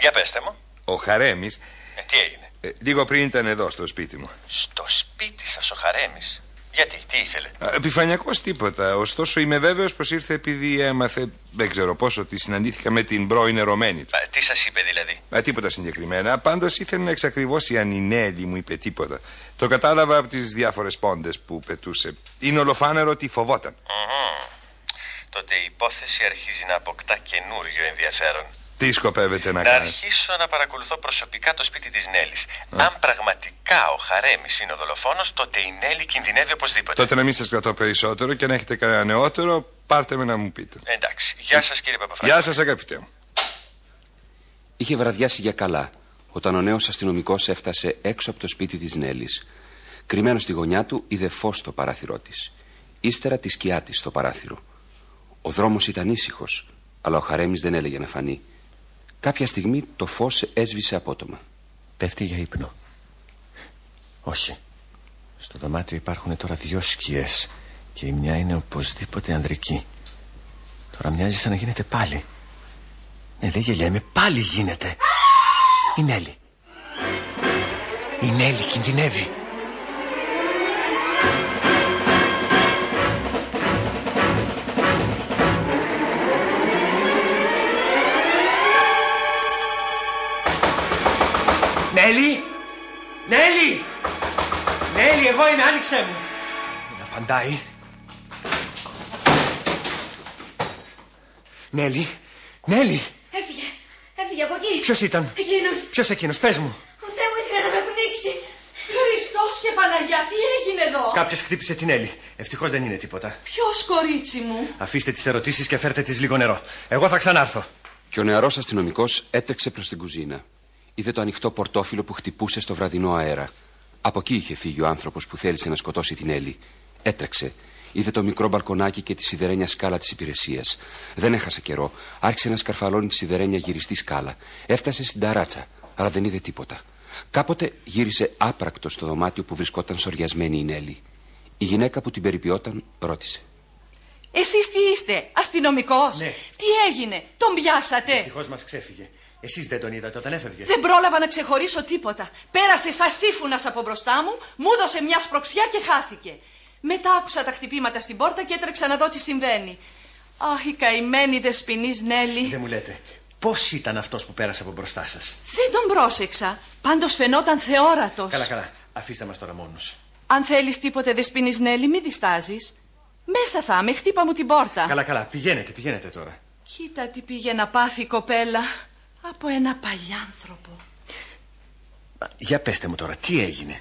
Για πέστε μου. Ο Χαρέμης Ε, τι έγινε; ε, λίγο πριν ήταν εδώ στο σπίτι μου. Στο σπίτι σας ο Χαρέμης. Γιατί, τι ήθελε; Επιφανειακός τίποτα. Ωστόσο είμαι βέβαιος πως ήρθε επειδή έμαθε, δεν ξέρω πόσο, ότι συναντήθηκα με την πρώην ερωμένη του. Α, τι σας είπε δηλαδή; Α, τίποτα συγκεκριμένα. Πάντως ήθελε να εξακριβώσει αν η Νέλη μου είπε τίποτα. Το κατάλαβα από τις διάφορες πόντες που πετούσε. Είναι ολοφάνερο ότι φοβόταν. Μμμ. Τότε η υπόθεση αρχίζει να αποκτά καινούριο ενδιαφέρον. Τι σκοπεύετε να Να κάνετε; αρχίσω να παρακολουθώ προσωπικά το σπίτι της Νέλης. Αν πραγματικά ο Χαρέμης είναι ο δολοφόνος, τότε η Νέλη κινδυνεύει οπωσδήποτε. Τότε να μην σα κρατώ περισσότερο και αν έχετε κανένα νεότερο, πάρτε με να μου πείτε. Εντάξει. Γεια σας κύριε Παπαφράγκο. Γεια σας, αγαπητέ μου. Είχε βραδιάσει για καλά όταν ο νέος αστυνομικός έφτασε έξω από το σπίτι της Νέλης. Κρυμμένος στη γωνιά του είδε φως στο παράθυρό της. Ύστερα τη σκιά της στο παράθυρο. Ο δρόμος ήταν ήσυχος, αλλά ο Χαρέμη δεν έλεγε να φανεί. Κάποια στιγμή το φως έσβησε απότομα. Πέφτει για ύπνο. Όχι. Στο δωμάτιο υπάρχουν τώρα δυο σκιές και η μια είναι οπωσδήποτε ανδρική. Τώρα μοιάζει σαν να γίνεται πάλι. Ναι, δεν γελιέμαι, πάλι γίνεται. Η Νέλη. Η Νέλη κινδυνεύει. Νέλη! Νέλη! Νέλη, εγώ είμαι, άνοιξε μου! Δεν απαντάει. Νέλη! Νέλη! Έφυγε. Έφυγε από εκεί. Ποιος ήταν; Εκείνος. Ποιος εκείνος, πες μου. Ο Θεέ μου ήθελε να με πνίξει. Χριστός και Παναγιά, τι έγινε εδώ; Κάποιος χτύπησε την Νέλη. Ευτυχώς δεν είναι τίποτα. Ποιος κορίτσι μου; Αφήστε τις ερωτήσεις και φέρτε τις λίγο νερό. Εγώ θα ξανάρθω. Και ο νεαρός αστυνομικός έτρεξε προς την κουζίνα. Είδε το ανοιχτό πορτόφυλλο που χτυπούσε στο βραδινό αέρα. Από εκεί είχε φύγει ο άνθρωπος που θέλησε να σκοτώσει την Έλλη. Έτρεξε. Είδε το μικρό μπαλκονάκι και τη σιδερένια σκάλα της υπηρεσίας. Δεν έχασε καιρό. Άρχισε να σκαρφαλώνει τη σιδερένια γυριστή σκάλα. Έφτασε στην ταράτσα, αλλά δεν είδε τίποτα. Κάποτε γύρισε άπρακτο στο δωμάτιο που βρισκόταν σοριασμένη η Νέλη. Η γυναίκα που την περιποιόταν ρώτησε. Εσείς τι είστε, αστυνομικός; Ναι. Τι έγινε, τον πιάσατε; Ευτυχώς μας ξέφυγε. Εσείς δεν τον είδατε όταν έφευγε. Δεν πρόλαβα να ξεχωρίσω τίποτα. Πέρασε σαν σύφωνας από μπροστά μου, μου έδωσε μια σπροξιά και χάθηκε. Μετά άκουσα τα χτυπήματα στην πόρτα και έτρεξα να δω τι συμβαίνει. Αχ, η καημένη δεσποινής Νέλη. Δεν μου λέτε. Πώς ήταν αυτός που πέρασε από μπροστά σας; Δεν τον πρόσεξα. Πάντως φαινόταν θεόρατος. Καλά, καλά. Αφήστε μας τώρα μόνους. Αν θέλεις τίποτε δεσποινής Νέλη, μη διστάζεις. Μέσα θα είμαι, χτύπα μου την πόρτα. Καλά, καλά. Πηγαίνετε, πηγαίνετε τώρα. Κοίτα τι πήγε να πάθει η κοπέλα. Από ένα παλιάνθρωπο. Μα, Για πέστε μου τώρα, τι έγινε;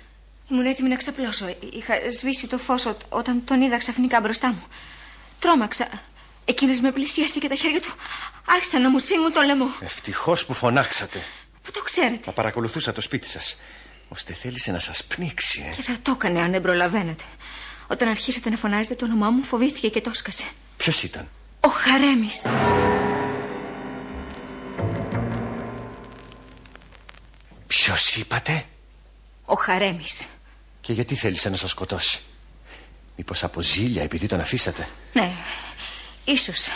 Ήμουν έτοιμη να ξαπλώσω. Είχα σβήσει το φως ό- όταν τον είδα ξαφνικά μπροστά μου. Τρόμαξα. Εκείνος με πλησίασε και τα χέρια του άρχισαν να μου σφίγγουν το λαιμό. Ευτυχώς που φωνάξατε. Πού το ξέρετε. Θα παρακολουθούσα το σπίτι σας. Ώστε θέλησε να σας πνίξει, ε. Και θα το έκανε αν δεν προλαβαίνετε. Όταν αρχίσατε να φωνάζετε το όνομά μου, φοβήθηκε και το σκασε. Ποιος ήταν; Ο Χαρέμης. Ποιος είπατε; Ο Χαρέμης. Και γιατί θέλησε να σας σκοτώσει; Μήπως από ζήλια επειδή τον αφήσατε; Ναι, ίσως.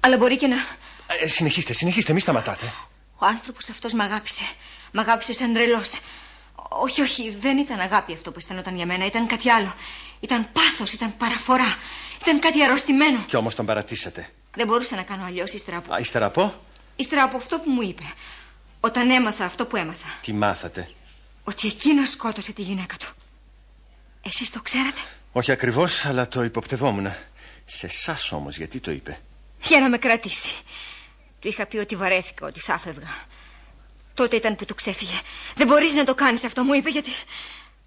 Αλλά μπορεί και να... Ε, συνεχίστε, συνεχίστε, μη σταματάτε. Ο άνθρωπος αυτός μ' αγάπησε. Μ' αγάπησε σαν τρελός. Όχι, όχι, δεν ήταν αγάπη αυτό που αισθανόταν για μένα. Ήταν κάτι άλλο. Ήταν πάθος, ήταν παραφορά. Ήταν κάτι αρρωστημένο. Κι όμως τον παρατήσατε. Δεν μπορούσα να κάνω αλλιώς ύστερα από... Α, ύστερα από; ύστερα από αυτό που μου είπε. Όταν έμαθα αυτό που έμαθα. Τι μάθατε; Ότι εκείνος σκότωσε τη γυναίκα του. Εσείς το ξέρατε; Όχι ακριβώς, αλλά το υποπτευόμουν. Σε εσάς όμως, γιατί το είπε; Για να με κρατήσει. Του είχα πει ότι βαρέθηκα, ότι θα έφευγα. Τότε ήταν που του ξέφυγε. Δεν μπορείς να το κάνεις αυτό, μου είπε, γιατί...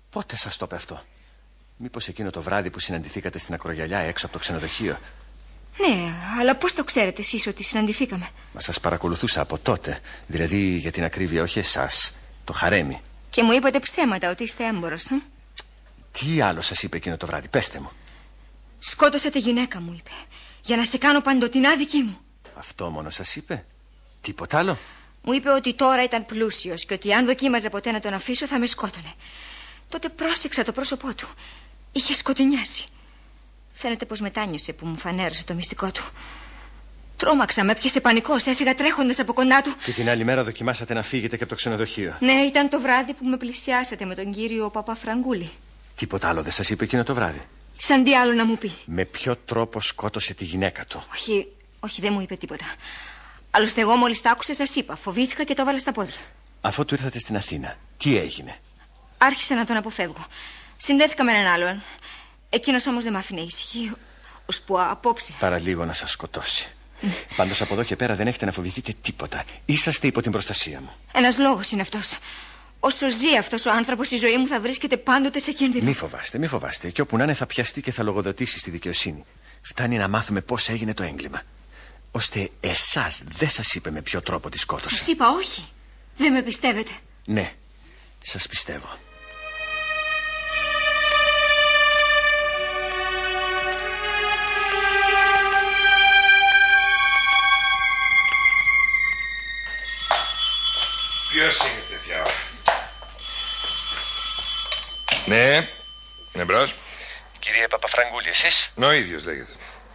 Πότε σας το είπε αυτό; Μήπως εκείνο το βράδυ που συναντηθήκατε στην ακρογιαλιά έξω από το ξενοδοχείο; Ναι, αλλά πώς το ξέρετε εσείς ότι συναντηθήκαμε; Μα σας παρακολουθούσα από τότε. Δηλαδή, για την ακρίβεια, όχι εσάς. Το χαρέμι. Και μου είπατε ψέματα ότι είστε έμπορος. μ; Τι άλλο σας είπε εκείνο το βράδυ, πέστε μου. Σκότωσε τη γυναίκα μου, είπε. Για να σε κάνω παντοτινά δική μου. Αυτό μόνο σας είπε. Τίποτα άλλο. Μου είπε ότι τώρα ήταν πλούσιος και ότι αν δοκίμαζα ποτέ να τον αφήσω θα με σκότωνε. Τότε πρόσεξα το πρόσωπό του. Είχε σκοτεινιάσει. Φαίνεται πως μετάνιωσε που μου φανέρωσε το μυστικό του. Τρόμαξα, με πιάσε πανικός, έφυγα τρέχοντας από κοντά του. Και την άλλη μέρα δοκιμάσατε να φύγετε και από το ξενοδοχείο. Ναι, ήταν το βράδυ που με πλησιάσατε με τον κύριο Παπαφραγκούλη. Τίποτα άλλο δεν σας είπε εκείνο το βράδυ. Σαν τι άλλο να μου πει. Με ποιο τρόπο σκότωσε τη γυναίκα του; Όχι, όχι, δεν μου είπε τίποτα. Άλλωστε, εγώ μόλις τα άκουσα, σας είπα. Φοβήθηκα και το έβαλα στα πόδια. Αφού του ήρθατε στην Αθήνα, τι έγινε; Άρχισα να τον αποφεύγω. Συνδέθηκα με έναν άλλον. Εκείνος όμως δεν με άφηνε ήσυχη. Ώσπου απόψε. Παραλίγο να σας σκοτώσει. Πάντως από εδώ και πέρα δεν έχετε να φοβηθείτε τίποτα. Είσαστε υπό την προστασία μου. Ένας λόγος είναι αυτός. Όσο ζει αυτός ο άνθρωπος, η ζωή μου θα βρίσκεται πάντοτε σε κίνδυνο. Μη φοβάστε, μη φοβάστε. Και όπου να είναι θα πιαστεί και θα λογοδοτήσει στη δικαιοσύνη. Φτάνει να μάθουμε πώς έγινε το έγκλημα. Ώστε εσάς δεν σας είπε με ποιο τρόπο τη σκότωσε. Σας είπα όχι. Δεν με πιστεύετε. Ναι, σας πιστεύω. Ποιος είναι τέτοια ώρα; Ναι, εμπρό. Κύριε Παπαφραγκούλη, εσείς; Ο ίδιος λέγεται.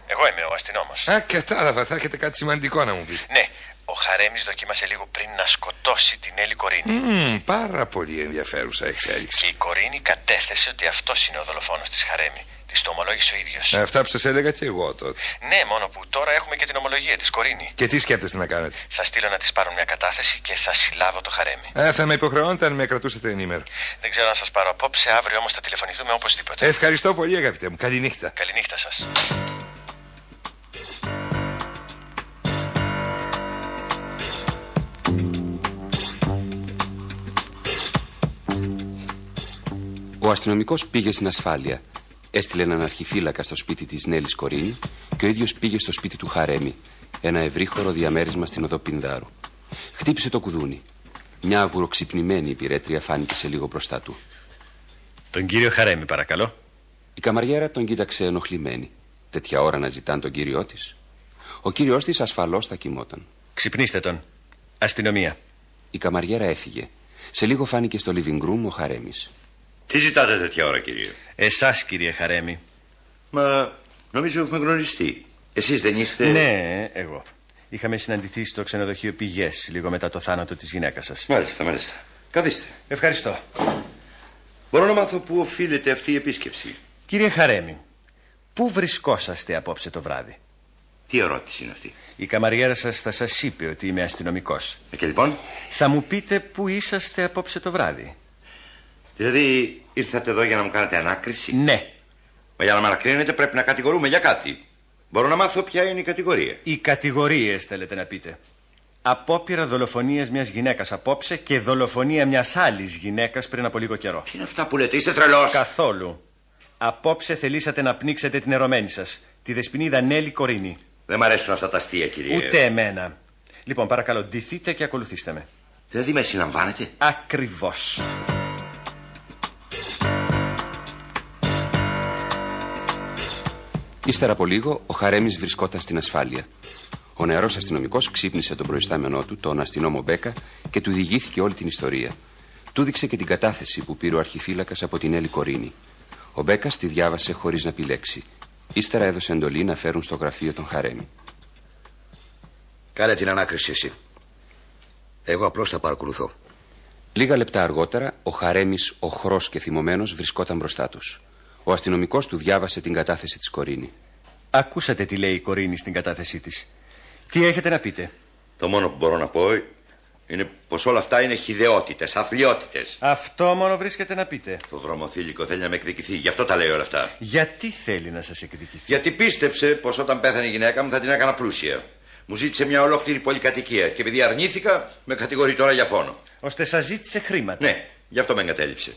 Εγώ είμαι ο αστυνόμος. Α, κατάλαβα, θα έχετε κάτι σημαντικό να μου πείτε. Ναι, ο Χαρέμη δοκίμασε λίγο πριν να σκοτώσει την Έλλη Κορίνη. Μμμ, πάρα πολύ ενδιαφέρουσα εξέλιξη. Και η Κορίνη κατέθεσε ότι αυτός είναι ο δολοφόνος της Χαρέμη. Της το ομολόγησε ο ίδιος. Αυτά που σας έλεγα και εγώ τότε. Ναι, μόνο που τώρα έχουμε και την ομολογία της Κορίνη. Και τι σκέφτεστε να κάνετε; Θα στείλω να της πάρουν μια κατάθεση και θα συλλάβω το Χαρέμη. Α, θα με υποχρεώνετε αν με κρατούσετε ενήμερο. Δεν ξέρω αν σας πάρω απόψε, αύριο όμως θα τηλεφωνηθούμε οπωσδήποτε. Ευχαριστώ πολύ, αγαπητέ μου. Καληνύχτα. Καληνύχτα σας. Ο αστυνομικός πήγε στην ασφάλεια. Έστειλε έναν αρχιφύλακα στο σπίτι της Νέλης Κορίνη και ο ίδιος πήγε στο σπίτι του Χαρέμι, ένα ευρύχωρο διαμέρισμα στην οδό Πινδάρου. Χτύπησε το κουδούνι. Μια αγουροξυπνημένη υπηρέτρια φάνηκε σε λίγο μπροστά του. Τον κύριο Χαρέμι, παρακαλώ. Η καμαριέρα τον κοίταξε ενοχλημένη. Τέτοια ώρα να ζητάν τον κύριό της. Ο κύριο της ασφαλώς θα κοιμόταν. Ξυπνήστε τον. Αστυνομία. Η καμαριέρα έφυγε. Σε λίγο φάνηκε στο living room ο Χαρέμις. Τι ζητάτε τέτοια ώρα, κύριε; Εσάς, κύριε Χαρέμι. Μα νομίζω έχουμε γνωριστεί. Εσείς δεν είστε; Ναι, εγώ. Είχαμε συναντηθεί στο ξενοδοχείο Πηγές λίγο μετά το θάνατο της γυναίκας σας. Μάλιστα, μάλιστα. Καθίστε. Ευχαριστώ. Μπορώ να μάθω πού οφείλεται αυτή η επίσκεψη; Κύριε Χαρέμι, πού βρισκόσαστε απόψε το βράδυ; Τι ερώτηση είναι αυτή; Η καμαριέρα σας θα σας είπε ότι είμαι αστυνομικός. Ε, και λοιπόν; Θα μου πείτε πού είσαστε απόψε το βράδυ. Δηλαδή ήρθατε εδώ για να μου κάνετε ανάκριση; Ναι. Μα για να με ανακρίνετε πρέπει να κατηγορούμε για κάτι. Μπορώ να μάθω ποια είναι η κατηγορία. Οι κατηγορίες θέλετε να πείτε. Απόπειρα δολοφονίας μιας γυναίκας απόψε και δολοφονία μιας άλλης γυναίκας πριν από λίγο καιρό. Τι είναι αυτά που λέτε, είστε τρελός. Καθόλου. Απόψε θελήσατε να πνίξετε την ερωμένη σας, τη δεσποινίδα Νέλη Κορίνη. Δεν μ' αρέσουν αυτά τα αστεία, κύριε. Ούτε εμένα. Λοιπόν, παρακαλώ, ντυθείτε και ακολουθήστε με. Δηλαδή με συλλαμβάνετε; Ακριβώς. Ύστερα από λίγο, ο Χαρέμις βρισκόταν στην ασφάλεια. Ο νεαρός αστυνομικός ξύπνησε τον προϊστάμενό του, τον αστυνόμο Μπέκα, και του διηγήθηκε όλη την ιστορία. Του δείξε και την κατάθεση που πήρε ο αρχιφύλακας από την Έλλη Κορίνη. Ο Μπέκας τη διάβασε χωρίς να πει λέξη. Ύστερα έδωσε εντολή να φέρουν στο γραφείο τον Χαρέμι. Κάνε την ανάκριση εσύ. Εγώ απλώς θα παρακολουθώ. Λίγα λεπτά αργότερα, ο Χαρέμις, οχρό και θυμωμένος, βρισκόταν μπροστά τους. Ο αστυνομικός του διάβασε την κατάθεση της Κορίνη. Ακούσατε τι λέει η Κορίνη στην κατάθεσή της. Τι έχετε να πείτε; Το μόνο που μπορώ να πω είναι πως όλα αυτά είναι χιδεότητες, αθλειότητε. Αυτό μόνο βρίσκεται να πείτε. Το βρωμοθήλικο θέλει να με εκδικηθεί, γι' αυτό τα λέει όλα αυτά. Γιατί θέλει να σας εκδικηθεί; Γιατί πίστεψε πως όταν πέθανε η γυναίκα μου θα την έκανα πλούσια. Μου ζήτησε μια ολόκληρη πολυκατοικία και επειδή αρνήθηκα, με κατηγορεί τώρα για φόνο. Ώστε σας ζήτησε χρήματα. Ναι, γι' αυτό με εγκατέλειψε.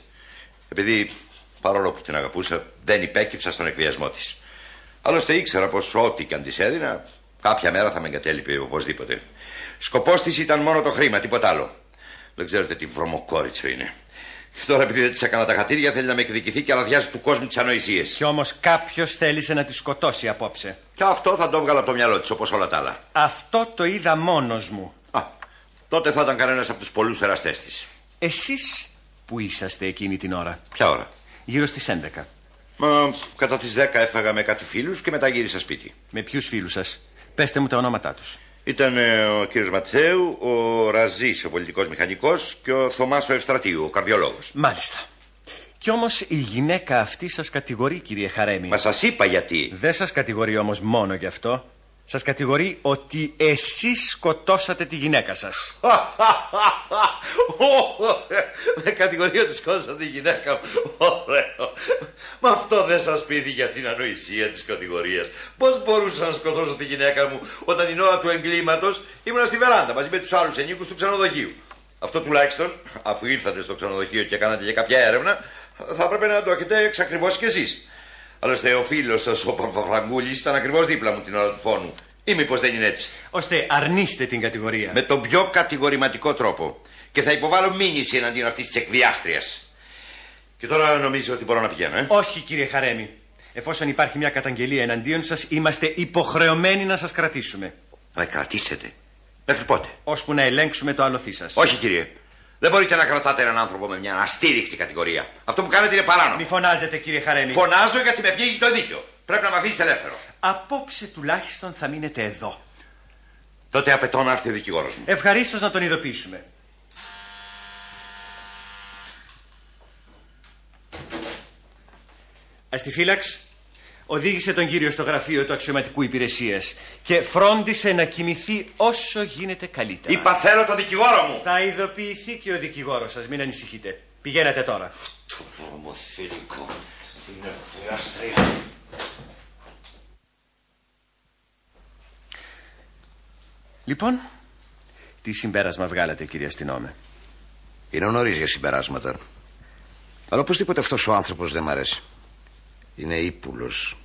Επειδή παρόλο που την αγαπούσα, δεν υπέκυψα στον εκβιασμό της. Άλλωστε ήξερα πως ό,τι και αν της έδινα, κάποια μέρα θα με εγκατέλειπε οπωσδήποτε. Σκοπός της ήταν μόνο το χρήμα, τίποτα άλλο. Δεν ξέρετε τι βρωμοκόριτσο είναι. Και τώρα επειδή δεν της έκανα τα χατήρια, θέλει να με εκδικηθεί και αλαδιάζει του κόσμου τις ανοησίες. Κι όμως κάποιος θέλησε να τη σκοτώσει απόψε. Και αυτό θα το έβγαλα από το μυαλό της, όπως όλα τα άλλα. Αυτό το είδα μόνος μου. Α, τότε θα ήταν κανένας από τους πολλούς εραστές της. Εσείς που είσαστε εκείνη την ώρα. Ποια ώρα; Γύρω στις 11. Μα κατά τις 10 έφαγα με κάτι φίλους και μετά γύρισα σπίτι. Με ποιους φίλους σας, πέστε μου τα ονόματά τους. Ήταν ε, ο κύριος Ματθαίου, ο Ραζής, ο πολιτικός μηχανικός και ο Θωμάς ο Ευστρατείου, ο καρδιολόγος. Μάλιστα. Κι όμως η γυναίκα αυτή σας κατηγορεί, κύριε Χαρέμη. Μα σας είπα γιατί. Δεν σας κατηγορεί όμως μόνο γι' αυτό. Σας κατηγορεί ότι εσείς σκοτώσατε τη γυναίκα σας. <laughs> Με κατηγορεί ότι σκότωσα τη γυναίκα μου. Ωραίο. Μα αυτό δεν σας πείθει για την ανοησία της κατηγορίας. Πώς μπορούσα να σκοτώσω τη γυναίκα μου όταν την ώρα του εγκλήματος ήμουν στη βεράντα μαζί με τους άλλους ενίκους του ξενοδοχείου. Αυτό τουλάχιστον, αφού ήρθατε στο ξενοδοχείο και κάνατε για κάποια έρευνα, θα έπρεπε να το έχετε εξακριβώσει κι εσείς. Άλλωστε, ο φίλος σας, ο Παπαφραγκούλη, ήταν ακριβώς δίπλα μου την ώρα του φόνου. Ή μήπως δεν είναι έτσι; Ώστε αρνείστε την κατηγορία. Με τον πιο κατηγορηματικό τρόπο. Και θα υποβάλω μήνυση εναντίον αυτής της εκβιάστριας. Και τώρα νομίζω ότι μπορώ να πηγαίνω, ε. Όχι, κύριε Χαρέμη. Εφόσον υπάρχει μια καταγγελία εναντίον σας, είμαστε υποχρεωμένοι να σας κρατήσουμε. Να κρατήσετε. Μέχρι πότε; Ώσπου να ελέγξουμε το αλωθή σας. Όχι, κύριε. Δεν μπορείτε να κρατάτε έναν άνθρωπο με μια αστήρικτη κατηγορία. Αυτό που κάνετε είναι παράνομο. Μη φωνάζετε, κύριε Χαρέμη. Φωνάζω γιατί με πνίγει το δίκιο. Πρέπει να με αφήσετε ελεύθερο. Απόψε τουλάχιστον θα μείνετε εδώ. Τότε απαιτώ να έρθει ο δικηγόρος μου. Ευχαρίστως να τον ειδοποιήσουμε. Αστιφύλαξ, οδήγησε τον κύριο στο γραφείο του αξιωματικού υπηρεσίας και φρόντισε να κοιμηθεί όσο γίνεται καλύτερα. Είπα θέλω το δικηγόρο μου. Θα ειδοποιηθεί και ο δικηγόρος σας, μην ανησυχείτε. Πηγαίνετε τώρα. Το βρωμοθυρικό. Την ευθυράστρια. Λοιπόν, τι συμπέρασμα βγάλατε, κύριε αστυνόμε; Είναι νωρίς για συμπεράσματα. Αλλά οπωσδήποτε αυτός ο άνθρωπος δεν μ' αρέσει. Είναι ύπουλος,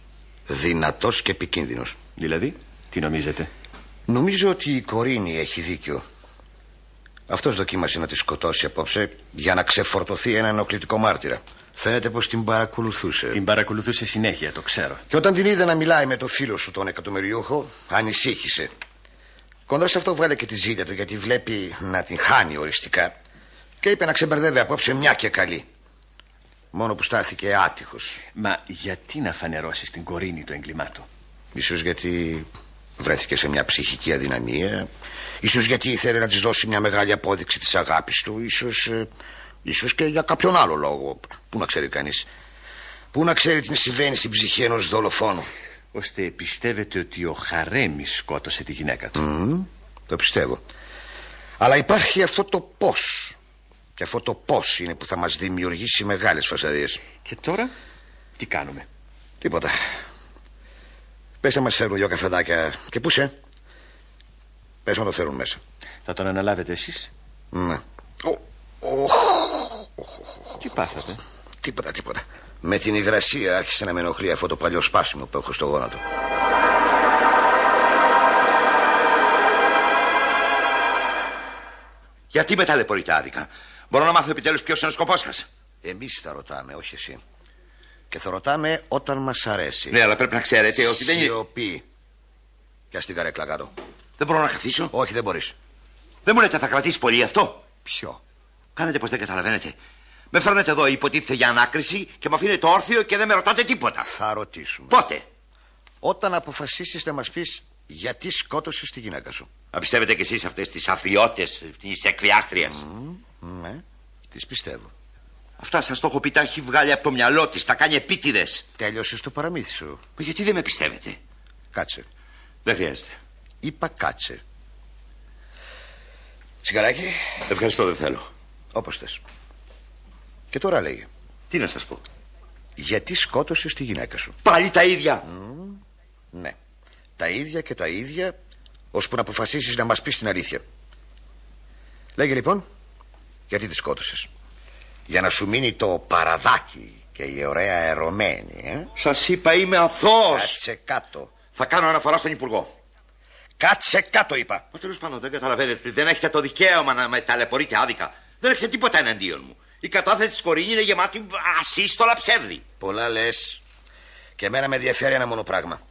δυνατός και επικίνδυνος. Δηλαδή, τι νομίζετε; Νομίζω ότι η Κορίνη έχει δίκιο. Αυτός δοκίμασε να τη σκοτώσει απόψε για να ξεφορτωθεί ένα ενοχλητικό μάρτυρα. Φαίνεται πως την παρακολουθούσε. Την παρακολουθούσε συνέχεια, το ξέρω. Και όταν την είδε να μιλάει με το φίλο σου, τον εκατομμυριούχο, ανησύχησε. Κοντά σε αυτό βγάλε και τη ζήλια του γιατί βλέπει να την χάνει οριστικά. Και είπε να ξεμπερδεύει απόψε μια και καλή. Μόνο που στάθηκε άτυχος. Μα γιατί να φανερώσει την κορίνη του; Εγκλημάτου. Ίσως γιατί βρέθηκε σε μια ψυχική αδυναμία. Ίσως γιατί ήθελε να της δώσει μια μεγάλη απόδειξη της αγάπης του. Ίσως, ε, ίσως και για κάποιον άλλο λόγο. Πού να ξέρει κανείς; Πού να ξέρει τι συμβαίνει στην ψυχή ενός δολοφόνου; Ώστε πιστεύετε ότι ο Χαρέμις σκότωσε τη γυναίκα του; Μμμ, το πιστεύω. Αλλά υπάρχει αυτό το πώς. Και αυτό το πώς είναι που θα μας δημιουργήσει μεγάλες φασαρίες. Και τώρα τι κάνουμε; Τίποτα. Πες να μας φέρουν δυο καφεδάκια. Και πού σε. Πες να το φέρουν μέσα. Θα τον αναλάβετε εσείς; Ναι. Τι πάθατε; Τίποτα, τίποτα. Με την υγρασία άρχισε να με ενοχλεί αυτό το παλιό σπάσιμο που έχω στο γόνατο. Γιατί με ταλαιπωρείτε άδικα. Μπορώ να μάθω επιτέλους ποιος είναι ο σκοπός σας. Εμείς θα ρωτάμε, όχι εσύ. Και θα ρωτάμε όταν μας αρέσει. Ναι, αλλά πρέπει να ξέρετε ότι δεν είναι. Σιωπή. Πια στην καρέκλα κάτω. Δεν μπορώ να καθίσω. Όχι, δεν μπορείς. Δεν μου λέτε θα κρατήσει πολύ αυτό. Ποιο; Κάνετε πως δεν καταλαβαίνετε. Με φέρνετε εδώ υποτίθεται για ανάκριση και με αφήνετε όρθιο και δεν με ρωτάτε τίποτα. Θα ρωτήσουμε. Πότε; Όταν αποφασίσεις να μας πεις γιατί σκότωσες τη γυναίκα σου. Να πιστεύετε κι εσείς αυτές τις αθλειώτες τη εκβιάστρια. Ναι, τις πιστεύω. Αυτά σας το έχω πει, τα έχει βγάλει από το μυαλό της, τα κάνει επίτηδες. Τέλειωσες το παραμύθι σου. Μα γιατί δεν με πιστεύετε; Κάτσε. Δεν χρειάζεται. Είπα κάτσε. Σιγαράκι. Ευχαριστώ, δεν θέλω. Όπως θες. Και τώρα λέγε. Τι να σας πω; Γιατί σκότωσες τη γυναίκα σου; Πάλι τα ίδια. Ναι. Τα ίδια και τα ίδια, ώσπου να αποφασίσεις να μας πεις την αλήθεια. Λέγε λοιπόν, γιατί τη σκότωσες; Για να σου μείνει το παραδάκι και η ωραία ερωμένη, ε; Σας είπα είμαι αθώος. Κάτσε κάτω. Θα κάνω αναφορά στον Υπουργό. Κάτσε κάτω, είπα. Μα τέλος πάντων δεν καταλαβαίνετε. Δεν έχετε το δικαίωμα να με ταλαιπωρείτε άδικα. Δεν έχετε τίποτα εναντίον μου. Η κατάθεση της Κορίνη είναι γεμάτη ασύστολα ψεύδι. Πολλά λες. Και εμένα με ενδιαφέρει ένα μόνο πράγμα.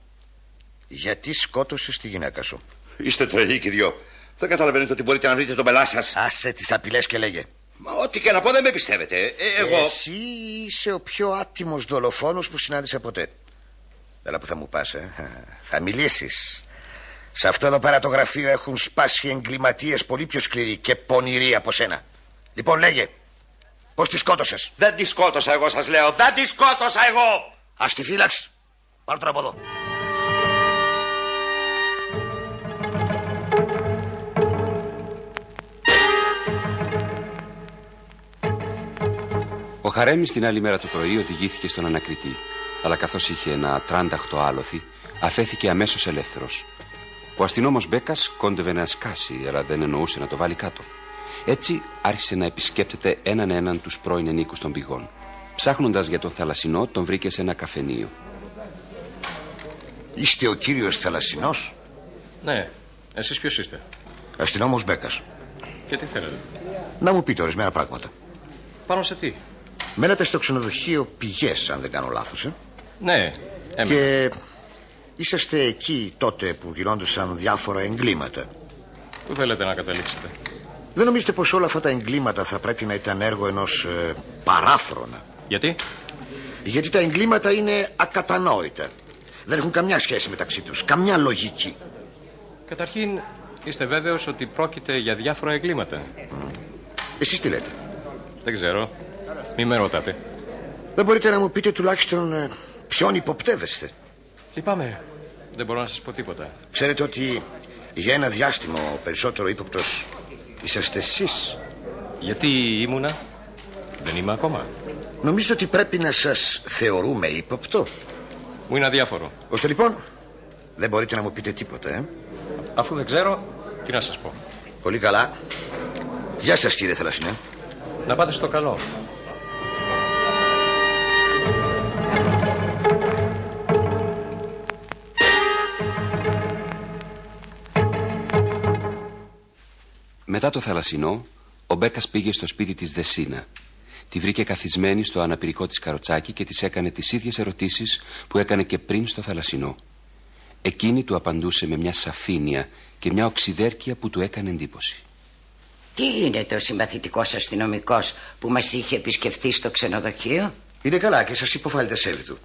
Γιατί σκότωσες τη γυναίκα σου; Είστε τρελοί κι δυο. Δεν καταλαβαίνετε ότι μπορείτε να βρείτε τον πελά σας. Άσε τις απειλές και λέγε. Μα ό,τι και να πω δεν με πιστεύετε. Ε, εγώ. Εσύ είσαι ο πιο άτιμος δολοφόνος που συνάντησα ποτέ. Έλα που θα μου πας, ε. Θα μιλήσεις. Σε αυτό εδώ πέρα το γραφείο έχουν σπάσει εγκληματίες πολύ πιο σκληροί και πονηροί από σένα. Λοιπόν λέγε, Πώς τη σκότωσες; Δεν τη σκότωσα εγώ, σας λέω. Δεν τη σκότωσα εγώ. Α τη φύλαξη. Πάρ' τώρα από εδώ. Ο Χαρέμις την άλλη μέρα το πρωί οδηγήθηκε στον ανακριτή. Αλλά καθώς είχε ένα τράνταχτο άλοθη, αφέθηκε αμέσως ελεύθερος. Ο αστυνόμος Μπέκας κόντευε να σκάσει, αλλά δεν εννοούσε να το βάλει κάτω. Έτσι άρχισε να επισκέπτεται έναν έναν τους πρώην ενίκους των πηγών. Ψάχνοντας για τον θαλασσινό, τον βρήκε σε ένα καφενείο. Είστε ο κύριος Θαλασσινός, Ναι, εσείς ποιος είστε; αστυνόμος Μπέκας. Και τι θέλετε; Να μου πείτε ορισμένα πράγματα. Πάνω σε τι; Μένατε στο ξενοδοχείο Πηγές, αν δεν κάνω λάθος, ε; Ναι, έμενα. Και είσαστε εκεί τότε που γινόντουσαν διάφορα εγκλήματα. Πού θέλετε να καταλήξετε; Δεν νομίζετε πως όλα αυτά τα εγκλήματα θα πρέπει να ήταν έργο ενός ε, παράφρονα; Γιατί; Γιατί τα εγκλήματα είναι ακατανόητα. Δεν έχουν καμιά σχέση μεταξύ τους, καμιά λογική. Καταρχήν, είστε βέβαιος ότι πρόκειται για διάφορα εγκλήματα; Εσείς τι λέτε; Δεν ξέρω. Μη με ρωτάτε. Δεν μπορείτε να μου πείτε τουλάχιστον ε, ποιον υποπτεύεστε. Λυπάμαι. Δεν μπορώ να σας πω τίποτα. Ξέρετε ότι για ένα διάστημα ο περισσότερο ύποπτος είσαστε εσείς; Γιατί ήμουνα; Δεν είμαι ακόμα. Νομίζετε ότι πρέπει να σας θεωρούμε ύποπτο. Μου είναι αδιάφορο. Ώστε λοιπόν δεν μπορείτε να μου πείτε τίποτα, ε. Αφού δεν ξέρω, τι να σας πω. Πολύ καλά. Γεια σας κύριε Θαλασσινέ. Να πάτε στο καλό. Μετά το θαλασσινό, ο Μπέκας πήγε στο σπίτι της Δεσίνα. Τη βρήκε καθισμένη στο αναπηρικό της καροτσάκι και της έκανε τις ίδιες ερωτήσεις που έκανε και πριν στο θαλασσινό. Εκείνη του απαντούσε με μια σαφήνεια και μια οξυδέρκεια που του έκανε εντύπωση. Τι είναι το συμπαθητικός αστυνομικός που μας είχε επισκεφθεί στο ξενοδοχείο; Είναι καλά και σας υποφάλετε σέβη του.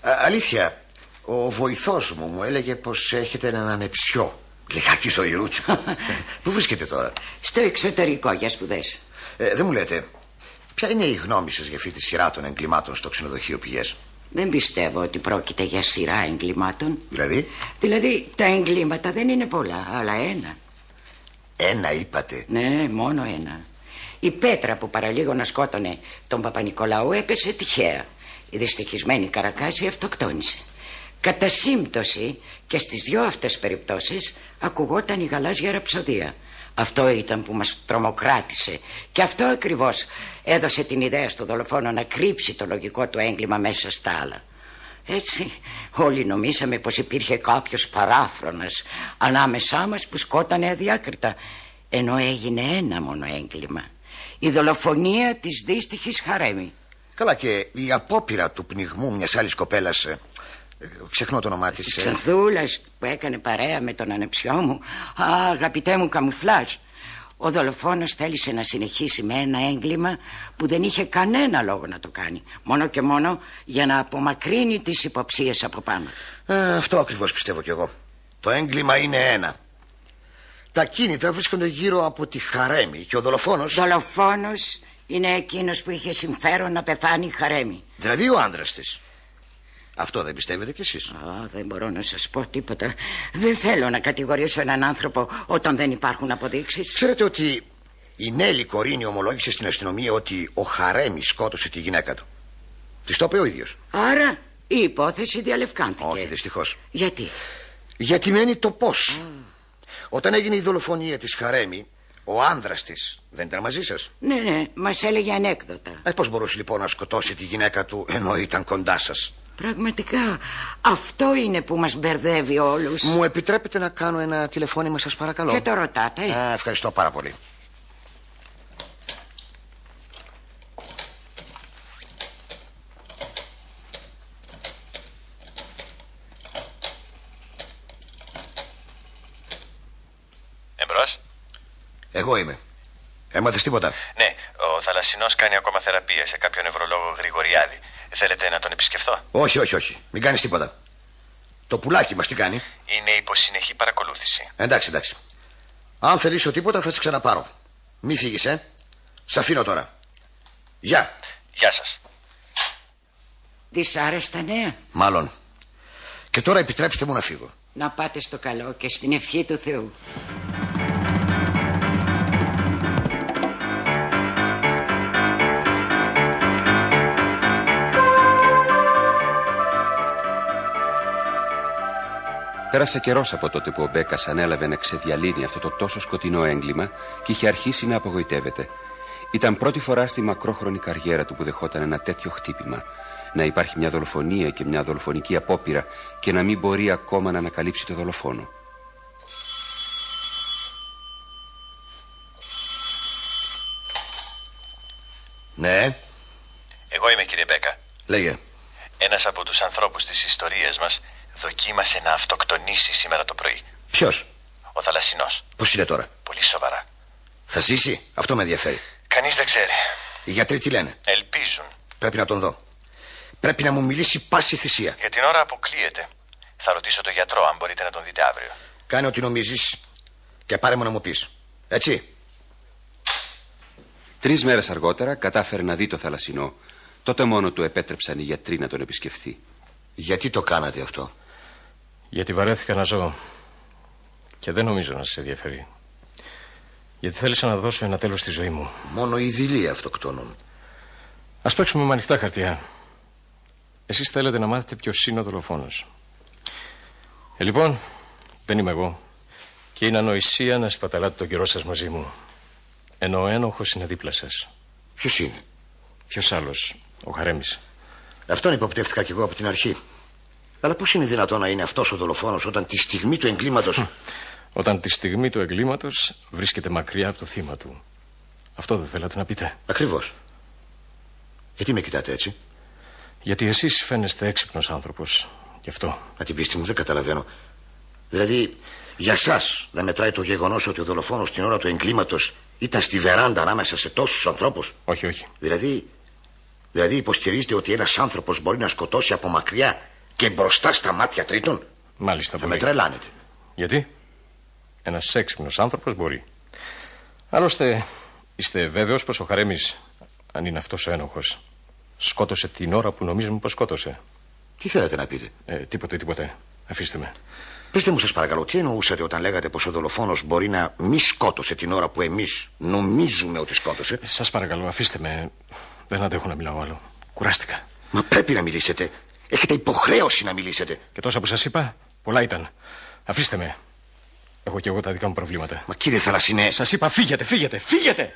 Α, αλήθεια, ο βοηθός μου μου έλεγε πως έχετε έναν ανεψιό. Λιγάκι ζωηρούτσο. <laughs> Πού βρίσκεται τώρα; Στο εξωτερικό για σπουδές. Ε, δεν μου λέτε, ποια είναι η γνώμη σας για αυτή τη σειρά των εγκλημάτων στο ξενοδοχείο πηγές; Δεν πιστεύω ότι πρόκειται για σειρά εγκλημάτων. Δηλαδή, Δηλαδή τα εγκλήματα δεν είναι πολλά, αλλά ένα. ένα είπατε. Ναι, μόνο ένα. Η πέτρα που παραλίγο να σκότωνε τον Παπα-Νικολάου έπεσε τυχαία. Η δυστυχισμένη Καρακάση αυτοκτόνησε. Κατά σύμπτωση και στις δυο αυτές περιπτώσεις ακουγόταν η γαλάζια ραψοδία. Αυτό ήταν που μας τρομοκράτησε και αυτό ακριβώς έδωσε την ιδέα στο δολοφόνο να κρύψει το λογικό του έγκλημα μέσα στα άλλα. Έτσι όλοι νομίσαμε πως υπήρχε κάποιος παράφρονας ανάμεσά μας που σκότανε αδιάκριτα ενώ έγινε ένα μόνο έγκλημα. Η δολοφονία της δύστιχης Χαρέμη. Καλά και η απόπειρα του πνιγμού μιας άλλης κοπέλας ε, ε, Ξεχνώ το όνομά της ε. Ξανθούλας που έκανε παρέα με τον ανεψιό μου. Α, αγαπητέ μου καμουφλάζ. Ο δολοφόνος θέλησε να συνεχίσει με ένα έγκλημα Που δεν είχε κανένα λόγο να το κάνει. Μόνο και μόνο για να απομακρύνει τις υποψίες από πάνω. Ε, Αυτό ακριβώς πιστεύω κι εγώ. Το έγκλημα είναι ένα. Τα κίνητρα βρίσκονται γύρω από τη χαρέμη Και ο δολοφόνος Δολοφόνος είναι εκείνος που είχε συμφέρον να πεθάνει η Χαρέμη. Δηλαδή ο άντρας της Αυτό δεν πιστεύετε κι εσείς Α, δεν μπορώ να σας πω τίποτα Δεν θέλω να κατηγορήσω έναν άνθρωπο όταν δεν υπάρχουν αποδείξεις Ξέρετε ότι η Νέλη Κορίνη ομολόγησε στην αστυνομία ότι ο Χαρέμι σκότωσε τη γυναίκα του. Της το είπε ο ίδιος. Άρα η υπόθεση διαλευκάνθηκε Όχι, δυστυχώς. Γιατί; Γιατί μένει το πώς. Όταν έγινε η δολοφονία της Χαρέμι, ο άνδρας της δεν ήταν μαζί σας; Ναι, ναι, μας έλεγε ανέκδοτα Ε, Πώς μπορούσε λοιπόν να σκοτώσει τη γυναίκα του ενώ ήταν κοντά σας; Πραγματικά αυτό είναι που μας μπερδεύει όλους Μου επιτρέπετε να κάνω ένα τηλεφώνημα, σας παρακαλώ; Και το ρωτάτε Α, ευχαριστώ πάρα πολύ. Εμπρός. Εγώ είμαι. Έμαθες τίποτα; Ναι, ο Θαλασσινός κάνει ακόμα θεραπεία σε κάποιο νευρολόγο Γρηγοριάδη. Θέλετε να τον επισκεφθώ; Όχι, όχι, όχι. Μην κάνεις τίποτα. Το πουλάκι μας τι κάνει; Είναι υπό συνεχή παρακολούθηση. Εντάξει, εντάξει. Αν θελήσω τίποτα θα σε ξαναπάρω. Μη φύγεις, ε. Σ' αφήνω τώρα. Γεια. Γεια σας. Δυσάρεστα νέα. Μάλλον. Και τώρα επιτρέψτε μου να φύγω. Να πάτε στο καλό και στην ευχή του Θεού. Πέρασε καιρός από τότε που ο Μπέκας ανέλαβε να ξεδιαλύνει αυτό το τόσο σκοτεινό έγκλημα και είχε αρχίσει να απογοητεύεται. Ήταν πρώτη φορά στη μακρόχρονη καριέρα του που δεχόταν ένα τέτοιο χτύπημα. Να υπάρχει μια δολοφονία και μια δολοφονική απόπειρα και να μην μπορεί ακόμα να ανακαλύψει το δολοφόνο. Ναι, Εγώ είμαι κύριε Μπέκα. λέγε. Ένας από τους ανθρώπους της ιστορίας μας δοκίμασε να αυτοκτονήσει σήμερα το πρωί. Ποιος, Ο θαλασσινός. πώς είναι τώρα; Πολύ σοβαρά. Θα ζήσει, αυτό με ενδιαφέρει. Κανείς δεν ξέρει. Οι γιατροί τι λένε; Ελπίζουν. Πρέπει να τον δω. Πρέπει να μου μιλήσει πάση θυσία. Για την ώρα αποκλείεται. Θα ρωτήσω τον γιατρό αν μπορείτε να τον δείτε αύριο. Κάνε ό,τι νομίζεις και πάρε μου να μου πεις. Έτσι. Τρεις μέρες αργότερα κατάφερε να δει το θαλασσινό. Τότε μόνο του επέτρεψαν οι γιατροί να τον επισκεφθεί. Γιατί το κάνατε αυτό; Γιατί βαρέθηκα να ζω. Και δεν νομίζω να σα ενδιαφέρει. Γιατί θέλησα να δώσω ένα τέλος στη ζωή μου. Μόνο οι δειλοί αυτοκτόνων. Α παίξουμε με ανοιχτά χαρτιά. Εσείς θέλετε να μάθετε ποιος είναι ο δολοφόνος. Ε, λοιπόν, δεν είμαι εγώ. Και είναι ανοησία να σπαταλάτε τον καιρό σας μαζί μου. Ενώ ο ένοχος είναι δίπλα σας. Ποιος είναι; Ποιος άλλος, ο Χαρέμης. Αυτόν υποπτεύτηκα κι εγώ από την αρχή. Αλλά πώς είναι δυνατόν να είναι αυτός ο δολοφόνος όταν τη στιγμή του εγκλήματο. Όταν τη στιγμή του εγκλήματος βρίσκεται μακριά από το θύμα του. Αυτό δεν θέλατε να πείτε. Ακριβώς. Γιατί με κοιτάτε έτσι; Γιατί εσείς φαίνεστε έξυπνος άνθρωπος. Γι' αυτό. Μα την πίστη μου δεν καταλαβαίνω. Δηλαδή, για εσά δεν μετράει το γεγονός ότι ο δολοφόνος την ώρα του εγκλήματος ήταν στη βεράντα ανάμεσα σε τόσους ανθρώπους; Όχι, όχι. Δηλαδή, δηλαδή υποστηρίζετε ότι ένας άνθρωπος μπορεί να σκοτώσει από μακριά και μπροστά στα μάτια τρίτων. Μάλιστα, Θα μπορεί. με τρελάνετε. Γιατί; Ένας έξυπνος άνθρωπος μπορεί. Άλλωστε, είστε βέβαιος πως ο Χαρέμης, αν είναι αυτός ο ένοχος, σκότωσε την ώρα που νομίζουμε πως σκότωσε; Τι θέλετε να πείτε; Ε, τίποτε, τίποτε. Αφήστε με. Πετε μου, σας παρακαλώ, τι εννοούσατε όταν λέγατε πως ο δολοφόνος μπορεί να μη σκότωσε την ώρα που εμείς νομίζουμε ότι σκότωσε; Σας παρακαλώ, αφήστε με. Δεν αντέχω να μιλάω άλλο. Κουράστηκα. Μα πρέπει να μιλήσετε. Έχετε υποχρέωση να μιλήσετε. Και τόσα που σας είπα, πολλά ήταν. Αφήστε με. Έχω κι εγώ τα δικά μου προβλήματα. Μα κύριε Θαλασσινέ. Σας είπα, φύγετε, φύγετε, φύγετε!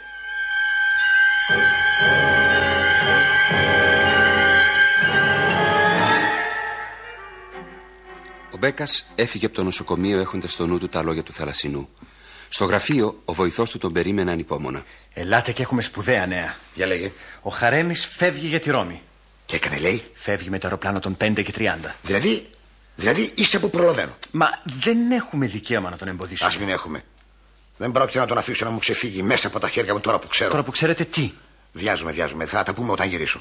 Ο Μπέκας έφυγε από το νοσοκομείο έχοντας στο νου του τα λόγια του θαλασσινού. Στο γραφείο, ο βοηθός του τον περίμενε ανυπόμονα. Ελάτε και έχουμε σπουδαία νέα. Για λέγε. Ο Χαρέμης φεύγει για τη Ρώμη. Και έκανε, λέει; Φεύγει με το αεροπλάνο των 5 και 30. Δηλαδή, δηλαδή είσαι που προλαβαίνω. Μα δεν έχουμε δικαίωμα να τον εμποδίσουμε. Α μην έχουμε. Δεν πρόκειται να τον αφήσω να μου ξεφύγει μέσα από τα χέρια μου τώρα που ξέρω. Τώρα που ξέρετε τι. Βιάζομαι, βιάζομαι. Θα τα πούμε όταν γυρίσω.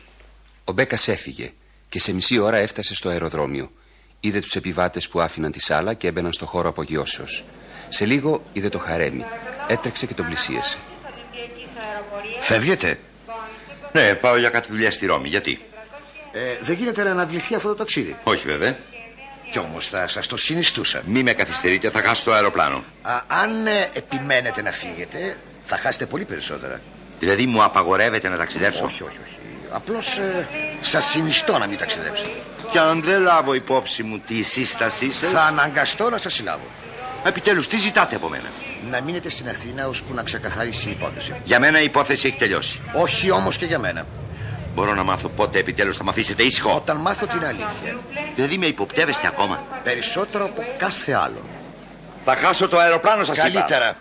Ο Μπέκας έφυγε και σε μισή ώρα έφτασε στο αεροδρόμιο. Είδε τους επιβάτες που άφηναν τη σάλα και έμπαιναν στο χώρο απογειώσεως. Σε λίγο είδε το χαρέμι. Έτρεξε και τον πλησίασε. Φεύγετε; Ναι, πάω για κάτι δουλειά στη Ρώμη. Γιατί; Ε, δεν γίνεται να αναβληθεί αυτό το ταξίδι. Όχι βέβαια. Κι όμως θα σας το συνιστούσα. Μη με καθυστερείτε, θα χάσω το αεροπλάνο. Α, αν ε, επιμένετε να φύγετε, θα χάσετε πολύ περισσότερα. Δηλαδή μου απαγορεύεται να ταξιδέψω; Όχι, όχι, όχι. Απλώς ε, σας συνιστώ να μην ταξιδέψετε. Και αν δεν λάβω υπόψη μου τη σύστασή σα. Θα αναγκαστώ να σας συλλάβω. Επιτέλους, τι ζητάτε από μένα; Να μείνετε στην Αθήνα ώσπου να ξεκαθαρίσει η υπόθεση. Για μένα η υπόθεση έχει τελειώσει. Όχι όμως και για μένα. Μπορώ να μάθω πότε επιτέλους θα με αφήσετε ήσυχο. Όταν μάθω την αλήθεια. Δηλαδή με υποπτεύεστε ακόμα. Περισσότερο από κάθε άλλο. Θα χάσω το αεροπλάνο σας, είπα. Καλύτερα.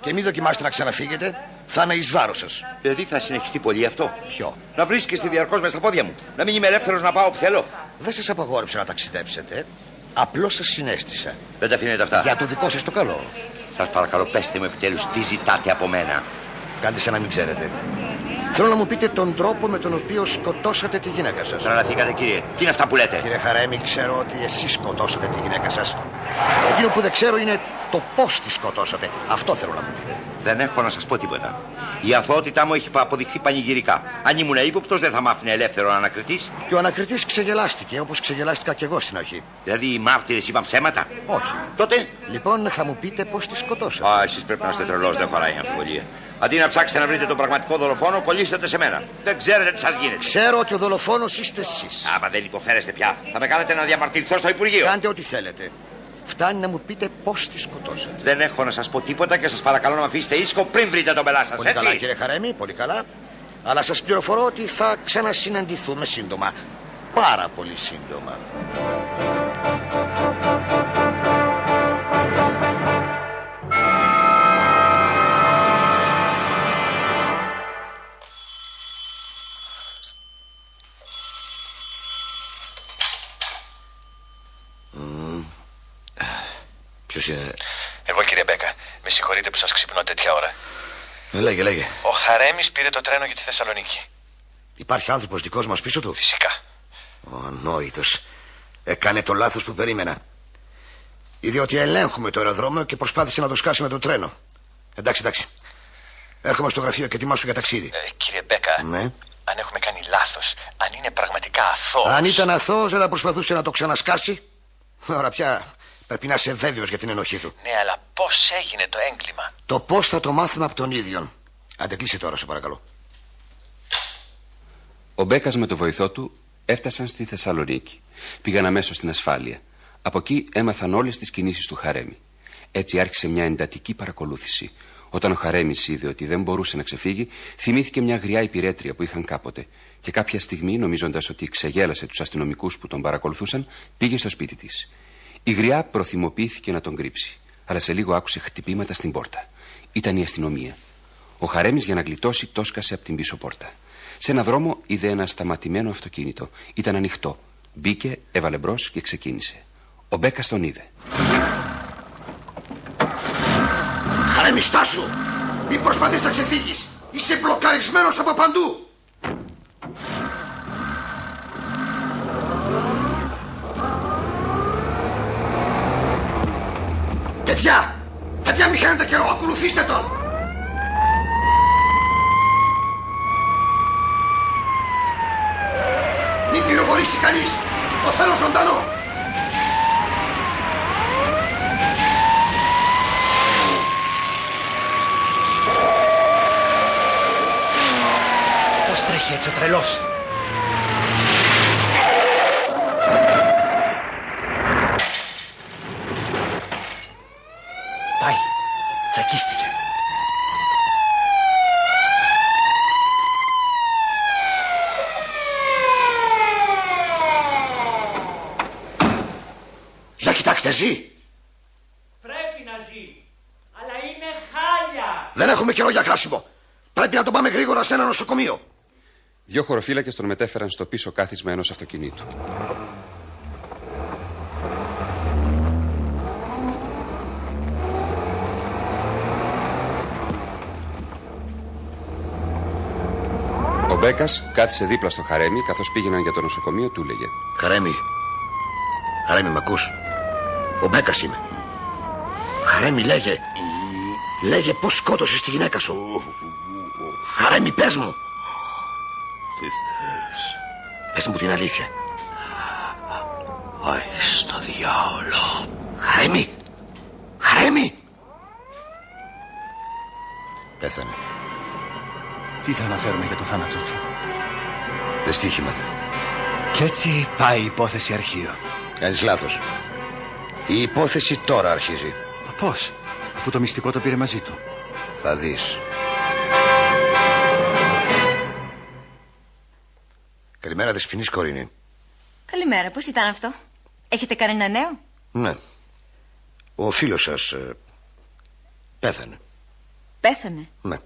Και μην δοκιμάσετε να ξαναφύγετε. Θα είναι εις βάρος σας. Δηλαδή θα συνεχιστεί πολύ αυτό; Ποιο; Να βρίσκεστε διαρκώς με στα πόδια μου. Να μην είμαι ελεύθερος να πάω όπου θέλω. Δεν σας απαγόρεψα να ταξιδέψετε. Απλώς σας συνέστησα. Δεν τα αφήνετε αυτά. Για το δικό σας το καλό. Σας παρακαλώ, πέστε μου επιτέλους τι ζητάτε από μένα. Κάντε σαν να μην ξέρετε. Θέλω να μου πείτε τον τρόπο με τον οποίο σκοτώσατε τη γυναίκα σας. Τρελαθήκατε, κύριε. Τι είναι αυτά που λέτε; Κύριε Χαρέμι, ξέρω ότι εσείς σκοτώσατε τη γυναίκα σας. Εκείνο που δεν ξέρω είναι το πώς τη σκοτώσατε. Αυτό θέλω να μου πείτε. Δεν έχω να σας πω τίποτα. Η αθωότητά μου έχει αποδειχθεί πανηγυρικά. Αν ήμουν ύποπτος, δεν θα μ' άφηνε ελεύθερο ανακριτής. Και ο ανακριτής ξεγελάστηκε, όπως ξεγελάστηκα κι εγώ στην αρχή. Δηλαδή οι μάρτυρες είπαν ψέματα; Όχι. Τότε; Λοιπόν, θα μου πείτε πώς τη σκοτώσατε. Α, εσείς πρέπει να είστε τρελός, δεν χωράει αμφιβολία. Αντί να ψάξετε να βρείτε τον πραγματικό δολοφόνο, κολλήσετε σε μένα. Δεν ξέρετε τι σας γίνεται. Ξέρω ότι ο δολοφόνος είστε εσείς. Άμα δεν υποφέρεστε πια, θα με κάνετε να διαμαρτυρηθώ στο Υπουργείο. Κάντε ό,τι θέλετε. Φτάνει να μου πείτε πώς τη σκοτώσατε. Δεν έχω να σας πω τίποτα και σας παρακαλώ να με αφήσετε ήσυχο πριν βρείτε τον πελά σας, Πολύ έτσι; καλά, κύριε Χαρέμη, πολύ καλά. Αλλά σας πληροφορώ ότι θα ξανασυναντηθούμε σύντομα. Πάρα πολύ σύντομα. Ποιος είναι; Εγώ κύριε Μπέκα, με συγχωρείτε που σας ξυπνώ τέτοια ώρα. Ε, Λέγε, λέγε. Ο Χαρέμης πήρε το τρένο για τη Θεσσαλονίκη. Υπάρχει άνθρωπος δικός μας πίσω του; Φυσικά. Ο ανόητος. Έκανε το λάθος που περίμενα. Είδε ότι ελέγχουμε το αεροδρόμιο και προσπάθησε να το σκάσει με το τρένο. Εντάξει, εντάξει. Έρχομαι στο γραφείο και ετοιμάσου για ταξίδι. Ε, κύριε Μπέκα, Ναι. αν έχουμε κάνει λάθος, αν είναι πραγματικά αθώο. Αν ήταν αθώος, δεν θα προσπαθούσε να το ξανασκάσει. Τώρα πια πρέπει να είσαι βέβαιος για την ενοχή του. Ναι, αλλά πώς έγινε το έγκλημα; Το πώς θα το μάθουμε από τον ίδιο. Άντε, κλείσε τώρα, σε παρακαλώ. Ο Μπέκας με το βοηθό του έφτασαν στη Θεσσαλονίκη. Πήγαν αμέσως στην ασφάλεια. Από εκεί έμαθαν όλες τις κινήσεις του Χαρέμι. Έτσι άρχισε μια εντατική παρακολούθηση. Όταν ο Χαρέμις είδε ότι δεν μπορούσε να ξεφύγει, θυμήθηκε μια γριά υπηρέτρια που είχαν κάποτε. Και κάποια στιγμή, νομίζοντας ότι ξεγέλασε τους αστυνομικούς που τον παρακολουθούσαν, πήγε στο σπίτι της. Η γριά προθυμοποιήθηκε να τον κρύψει, αλλά σε λίγο άκουσε χτυπήματα στην πόρτα. Ήταν η αστυνομία. Ο Χαρέμι για να γλιτώσει το σκασε από την πίσω πόρτα. Σε ένα δρόμο είδε ένα σταματημένο αυτοκίνητο. Ήταν ανοιχτό. Μπήκε, έβαλε μπρος και ξεκίνησε. Ο Μπέκας τον είδε. Χαρέμι, στάσου! Μην προσπαθείς να ξεφύγεις! Είσαι μπλοκαρισμένος από παντού! Παιδιά! Παιδιά, μη χάνετε καιρό! Ακολουθήστε τον! Μην πυροβολήσει κανείς! Το θέλω ζωντανό! Πώς τρέχει έτσι ο τρελός; Πάει. Τσακίστηκε. Για κοιτάξτε, ζει! Πρέπει να ζει. Αλλά είναι χάλια. Δεν έχουμε καιρό για χάσιμο. Πρέπει να τον πάμε γρήγορα σε ένα νοσοκομείο. Δύο χωροφύλακες τον μετέφεραν στο πίσω κάθισμα ενός αυτοκινήτου. Ο Μπέκας κάθισε δίπλα στο χαρέμι καθώς πήγαιναν για το νοσοκομείο, του έλεγε. Χαρέμι. Χαρέμι, μ' ακούς; Ο Μπέκας είμαι. Χαρέμι, λέγε. Λέγε πώς σκότωσες τη γυναίκα σου. Χαρέμι, πες μου. Τι θες; Πες μου την αλήθεια. Άι στο διάολο. Χαρέμι. Χαρέμι. Πέθανε. Τι θα αναφέρουμε για το θάνατό του; Δυστύχημα. Κι έτσι πάει η υπόθεση αρχείο. Κάνεις λάθος. Η υπόθεση τώρα αρχίζει. Μα πώς, αφού το μυστικό το πήρε μαζί του. Θα δεις. Καλημέρα, Δεσποινής Κορίνη. Καλημέρα, πώς ήταν αυτό; Έχετε κανένα νέο; Ναι. Ο φίλος σας ε, πέθανε. Πέθανε; Ναι.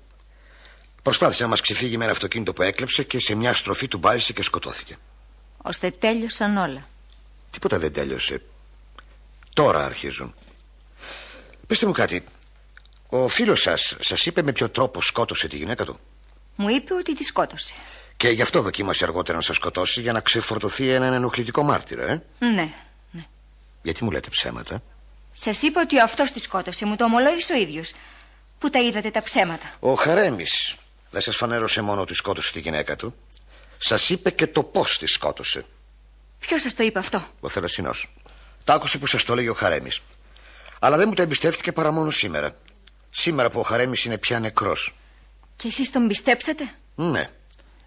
Προσπάθησε να μας ξεφύγει με ένα αυτοκίνητο που έκλεψε και σε μια στροφή του μπάρισε και σκοτώθηκε. Ώστε τέλειωσαν όλα. Τίποτα δεν τέλειωσε. Τώρα αρχίζουν. Πεςτε μου κάτι. Ο φίλος σας σας είπε με ποιο τρόπο σκότωσε τη γυναίκα του; Μου είπε ότι τη σκότωσε. Και γι' αυτό δοκίμασε αργότερα να σας σκοτώσει για να ξεφορτωθεί έναν ενοχλητικό μάρτυρα, ε; Ναι. Γιατί μου λέτε ψέματα; Σας είπα ότι αυτός τη σκότωσε. Μου το ομολόγησε ο ίδιος. Πού τα είδατε τα ψέματα. Ο Χαρέμης δεν σας φανέρωσε μόνο ότι σκότωσε τη γυναίκα του. Σας είπε και το πώς τη σκότωσε. Ποιος σας το είπε αυτό; Ο Θελασσινό. Τα άκουσε που σας το έλεγε ο Χαρέμης. Αλλά δεν μου το εμπιστεύτηκε παρά μόνο σήμερα. Σήμερα που ο Χαρέμης είναι πια νεκρός. Και εσείς τον πιστέψατε; Ναι,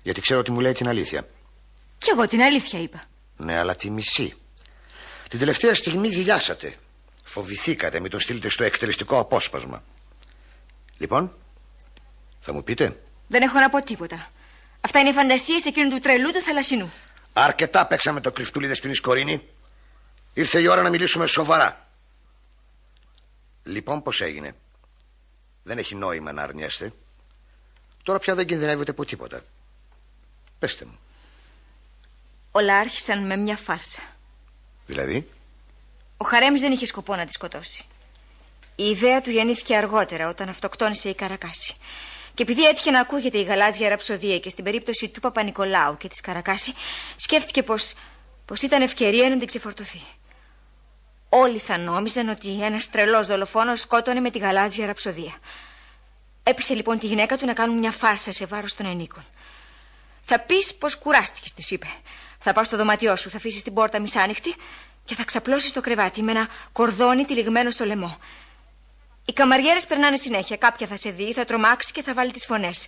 γιατί ξέρω ότι μου λέει την αλήθεια. Κι εγώ την αλήθεια είπα. Ναι, αλλά τη μισή. Την τελευταία στιγμή δηλιάσατε. Φοβηθήκατε, μην τον στείλετε στο εκτελεστικό απόσπασμα. Λοιπόν, θα μου πείτε; Δεν έχω να πω τίποτα. Αυτά είναι οι φαντασίες εκείνου του τρελού του θαλασσινού. Αρκετά παίξαμε το κρυφτούλι δεσποινής Κορίνη. Ήρθε η ώρα να μιλήσουμε σοβαρά. Λοιπόν, πώς έγινε; Δεν έχει νόημα να αρνιέστε. Τώρα πια δεν κινδυνεύετε από τίποτα. Πεςτε μου. Όλα άρχισαν με μια φάρσα. Δηλαδή; Ο Χαρέμις δεν είχε σκοπό να τη σκοτώσει. Η ιδέα του γεννήθηκε αργότερα όταν αυτοκτόνησε η Καρακάση. Και επειδή έτυχε να ακούγεται η γαλάζια ραψοδία και στην περίπτωση του Παπα-Νικολάου και της Καρακάση, σκέφτηκε πως πως ήταν ευκαιρία να την ξεφορτωθεί. Όλοι θα νόμιζαν ότι ένας τρελός δολοφόνος σκότωνε με τη γαλάζια ραψοδία. Έπεισε λοιπόν τη γυναίκα του να κάνουν μια φάρσα σε βάρος των ενίκων. Θα πεις πως κουράστηκες, της είπε. Θα πα στο δωμάτιό σου, θα αφήσεις την πόρτα μισάνοιχτη και θα ξαπλώσεις το κρεβάτι με ένα κορδόνι τυλιγμένο στο λαιμό. Οι καμαριέρες περνάνε συνέχεια. Κάποια θα σε δει, θα τρομάξει και θα βάλει τις φωνές.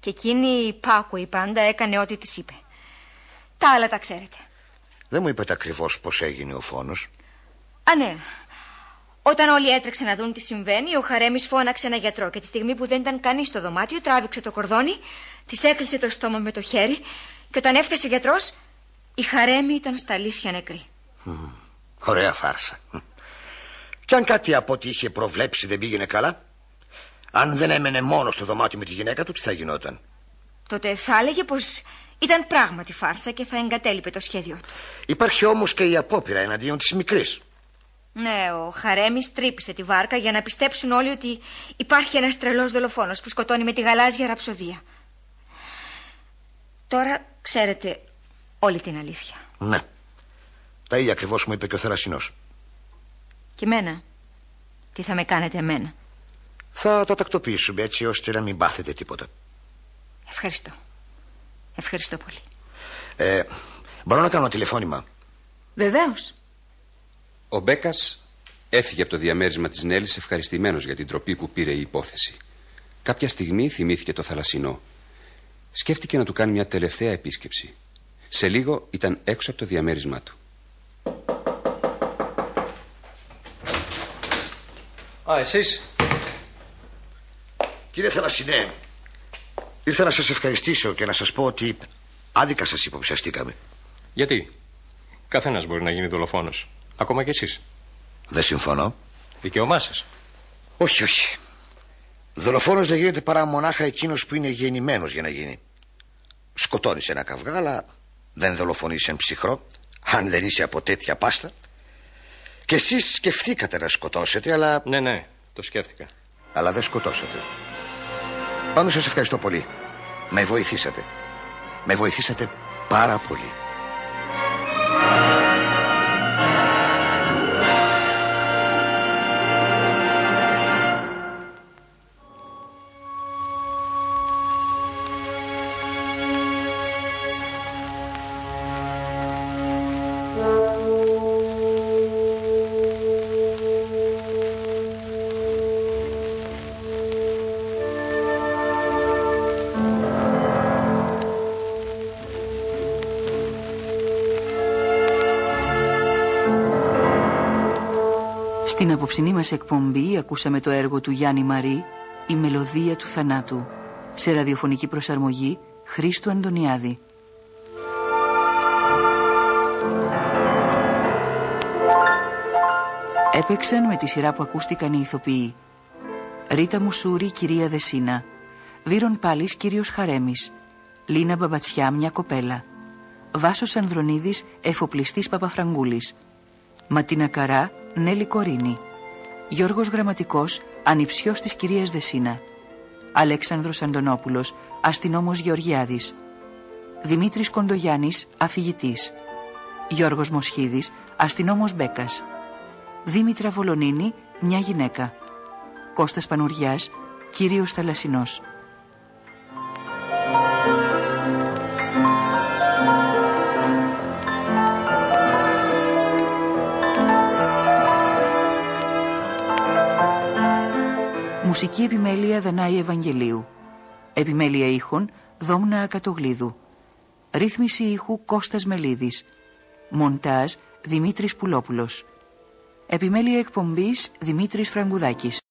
Και εκείνη η Πάκουη πάντα έκανε ό,τι της είπε. Τα άλλα τα ξέρετε. Δεν μου είπατε ακριβώς πώς έγινε ο φόνος. Α, ναι. Όταν όλοι έτρεξαν να δουν τι συμβαίνει, ο Χαρέμης φώναξε ένα γιατρό και τη στιγμή που δεν ήταν κανείς στο δωμάτιο, τράβηξε το κορδόνι, της έκλεισε το στόμα με το χέρι και όταν έφτασε ο γιατρός, η Χαρέμη ήταν στα αλήθεια νεκρή. Ωραία φάρσα. Κι αν κάτι από ό,τι είχε προβλέψει δεν πήγαινε καλά, αν δεν έμενε μόνο στο δωμάτιο με τη γυναίκα του, τι θα γινόταν; Τότε θα έλεγε πως ήταν πράγματι φάρσα και θα εγκατέλειπε το σχέδιο του. Υπάρχει όμως και η απόπειρα εναντίον της μικρής. Ναι, ο Χαρέμις τρύπησε τη βάρκα για να πιστέψουν όλοι ότι υπάρχει ένας τρελός δολοφόνος που σκοτώνει με τη γαλάζια ραψοδία. Τώρα ξέρετε όλη την αλήθεια. Ναι. Τα ίδια ακριβώς μου είπε και ο Θερασινός. Και εμένα; Τι θα με κάνετε εμένα; Θα το τακτοποιήσουμε έτσι ώστε να μην πάθετε τίποτα. Ευχαριστώ. Ευχαριστώ πολύ. Ε, μπορώ να κάνω τηλεφώνημα; Βεβαίως. Ο Μπέκας έφυγε από το διαμέρισμα της Νέλης ευχαριστημένος για την τροπή που πήρε η υπόθεση. Κάποια στιγμή θυμήθηκε το θαλασσινό. Σκέφτηκε να του κάνει μια τελευταία επίσκεψη. Σε λίγο ήταν έξω από το διαμέρισμά του. Α, εσείς. Κύριε Θαλασσινέ, ήρθα να σας ευχαριστήσω και να σας πω ότι άδικα σας υποψιαστήκαμε. Γιατί; Καθένας μπορεί να γίνει δολοφόνος. Ακόμα και εσείς. Δεν συμφωνώ. Δικαίωμά σας. Όχι, όχι. Δολοφόνος δεν γίνεται παρά μονάχα εκείνος που είναι γεννημένος για να γίνει. Σκοτώνεις ένα καυγά, αλλά δεν δολοφονείς εν ψυχρό, αν δεν είσαι από τέτοια πάστα. Και εσείς σκεφτήκατε να σκοτώσετε, αλλά... Ναι, ναι, το σκέφτηκα. Αλλά δεν σκοτώσατε. Πάνω σας ευχαριστώ πολύ. Με βοηθήσατε. Με βοηθήσατε πάρα πολύ. Μας εκπομπή ακούσαμε το έργο του Γιάννη Μαρή «Η μελωδία του θανάτου» σε ραδιοφωνική προσαρμογή Χρήστου Αντωνιάδη. Έπαιξαν με τη σειρά που ακούστηκαν οι ηθοποιοί. Ρίτα Μουσούρη, κυρία Δεσίνα. Βύρον Πάλης, κύριος Χαρέμης. Λίνα Μπαμπατσιά, μια κοπέλα. Βάσος Ανδρονίδης, εφοπλιστής Παπαφραγκούλης. Ματίνα Καρά, Νέλη Κορίνη Γιώργος Γραμματικός, ανιψιός της κυρίας Δεσίνα. Αλέξανδρος Αντωνόπουλος, αστυνόμος Γεωργιάδης. Δημήτρης Κοντογιάννης, αφηγητής. Γιώργος Μοσχίδης, αστυνόμος Μπέκας. Δήμητρα Βολονίνη, μια γυναίκα. Κώστας Πανουριάς, κύριος Θαλασσινός. Μουσική επιμέλεια Δανάη Ευαγγελίου. Επιμέλεια ήχων Δόμνα Ακατογλίδου. Ρύθμιση ήχου Κώστας Μελίδης. Μοντάζ Δημήτρης Πουλόπουλος. Επιμέλεια εκπομπής Δημήτρης Φραγκουδάκης.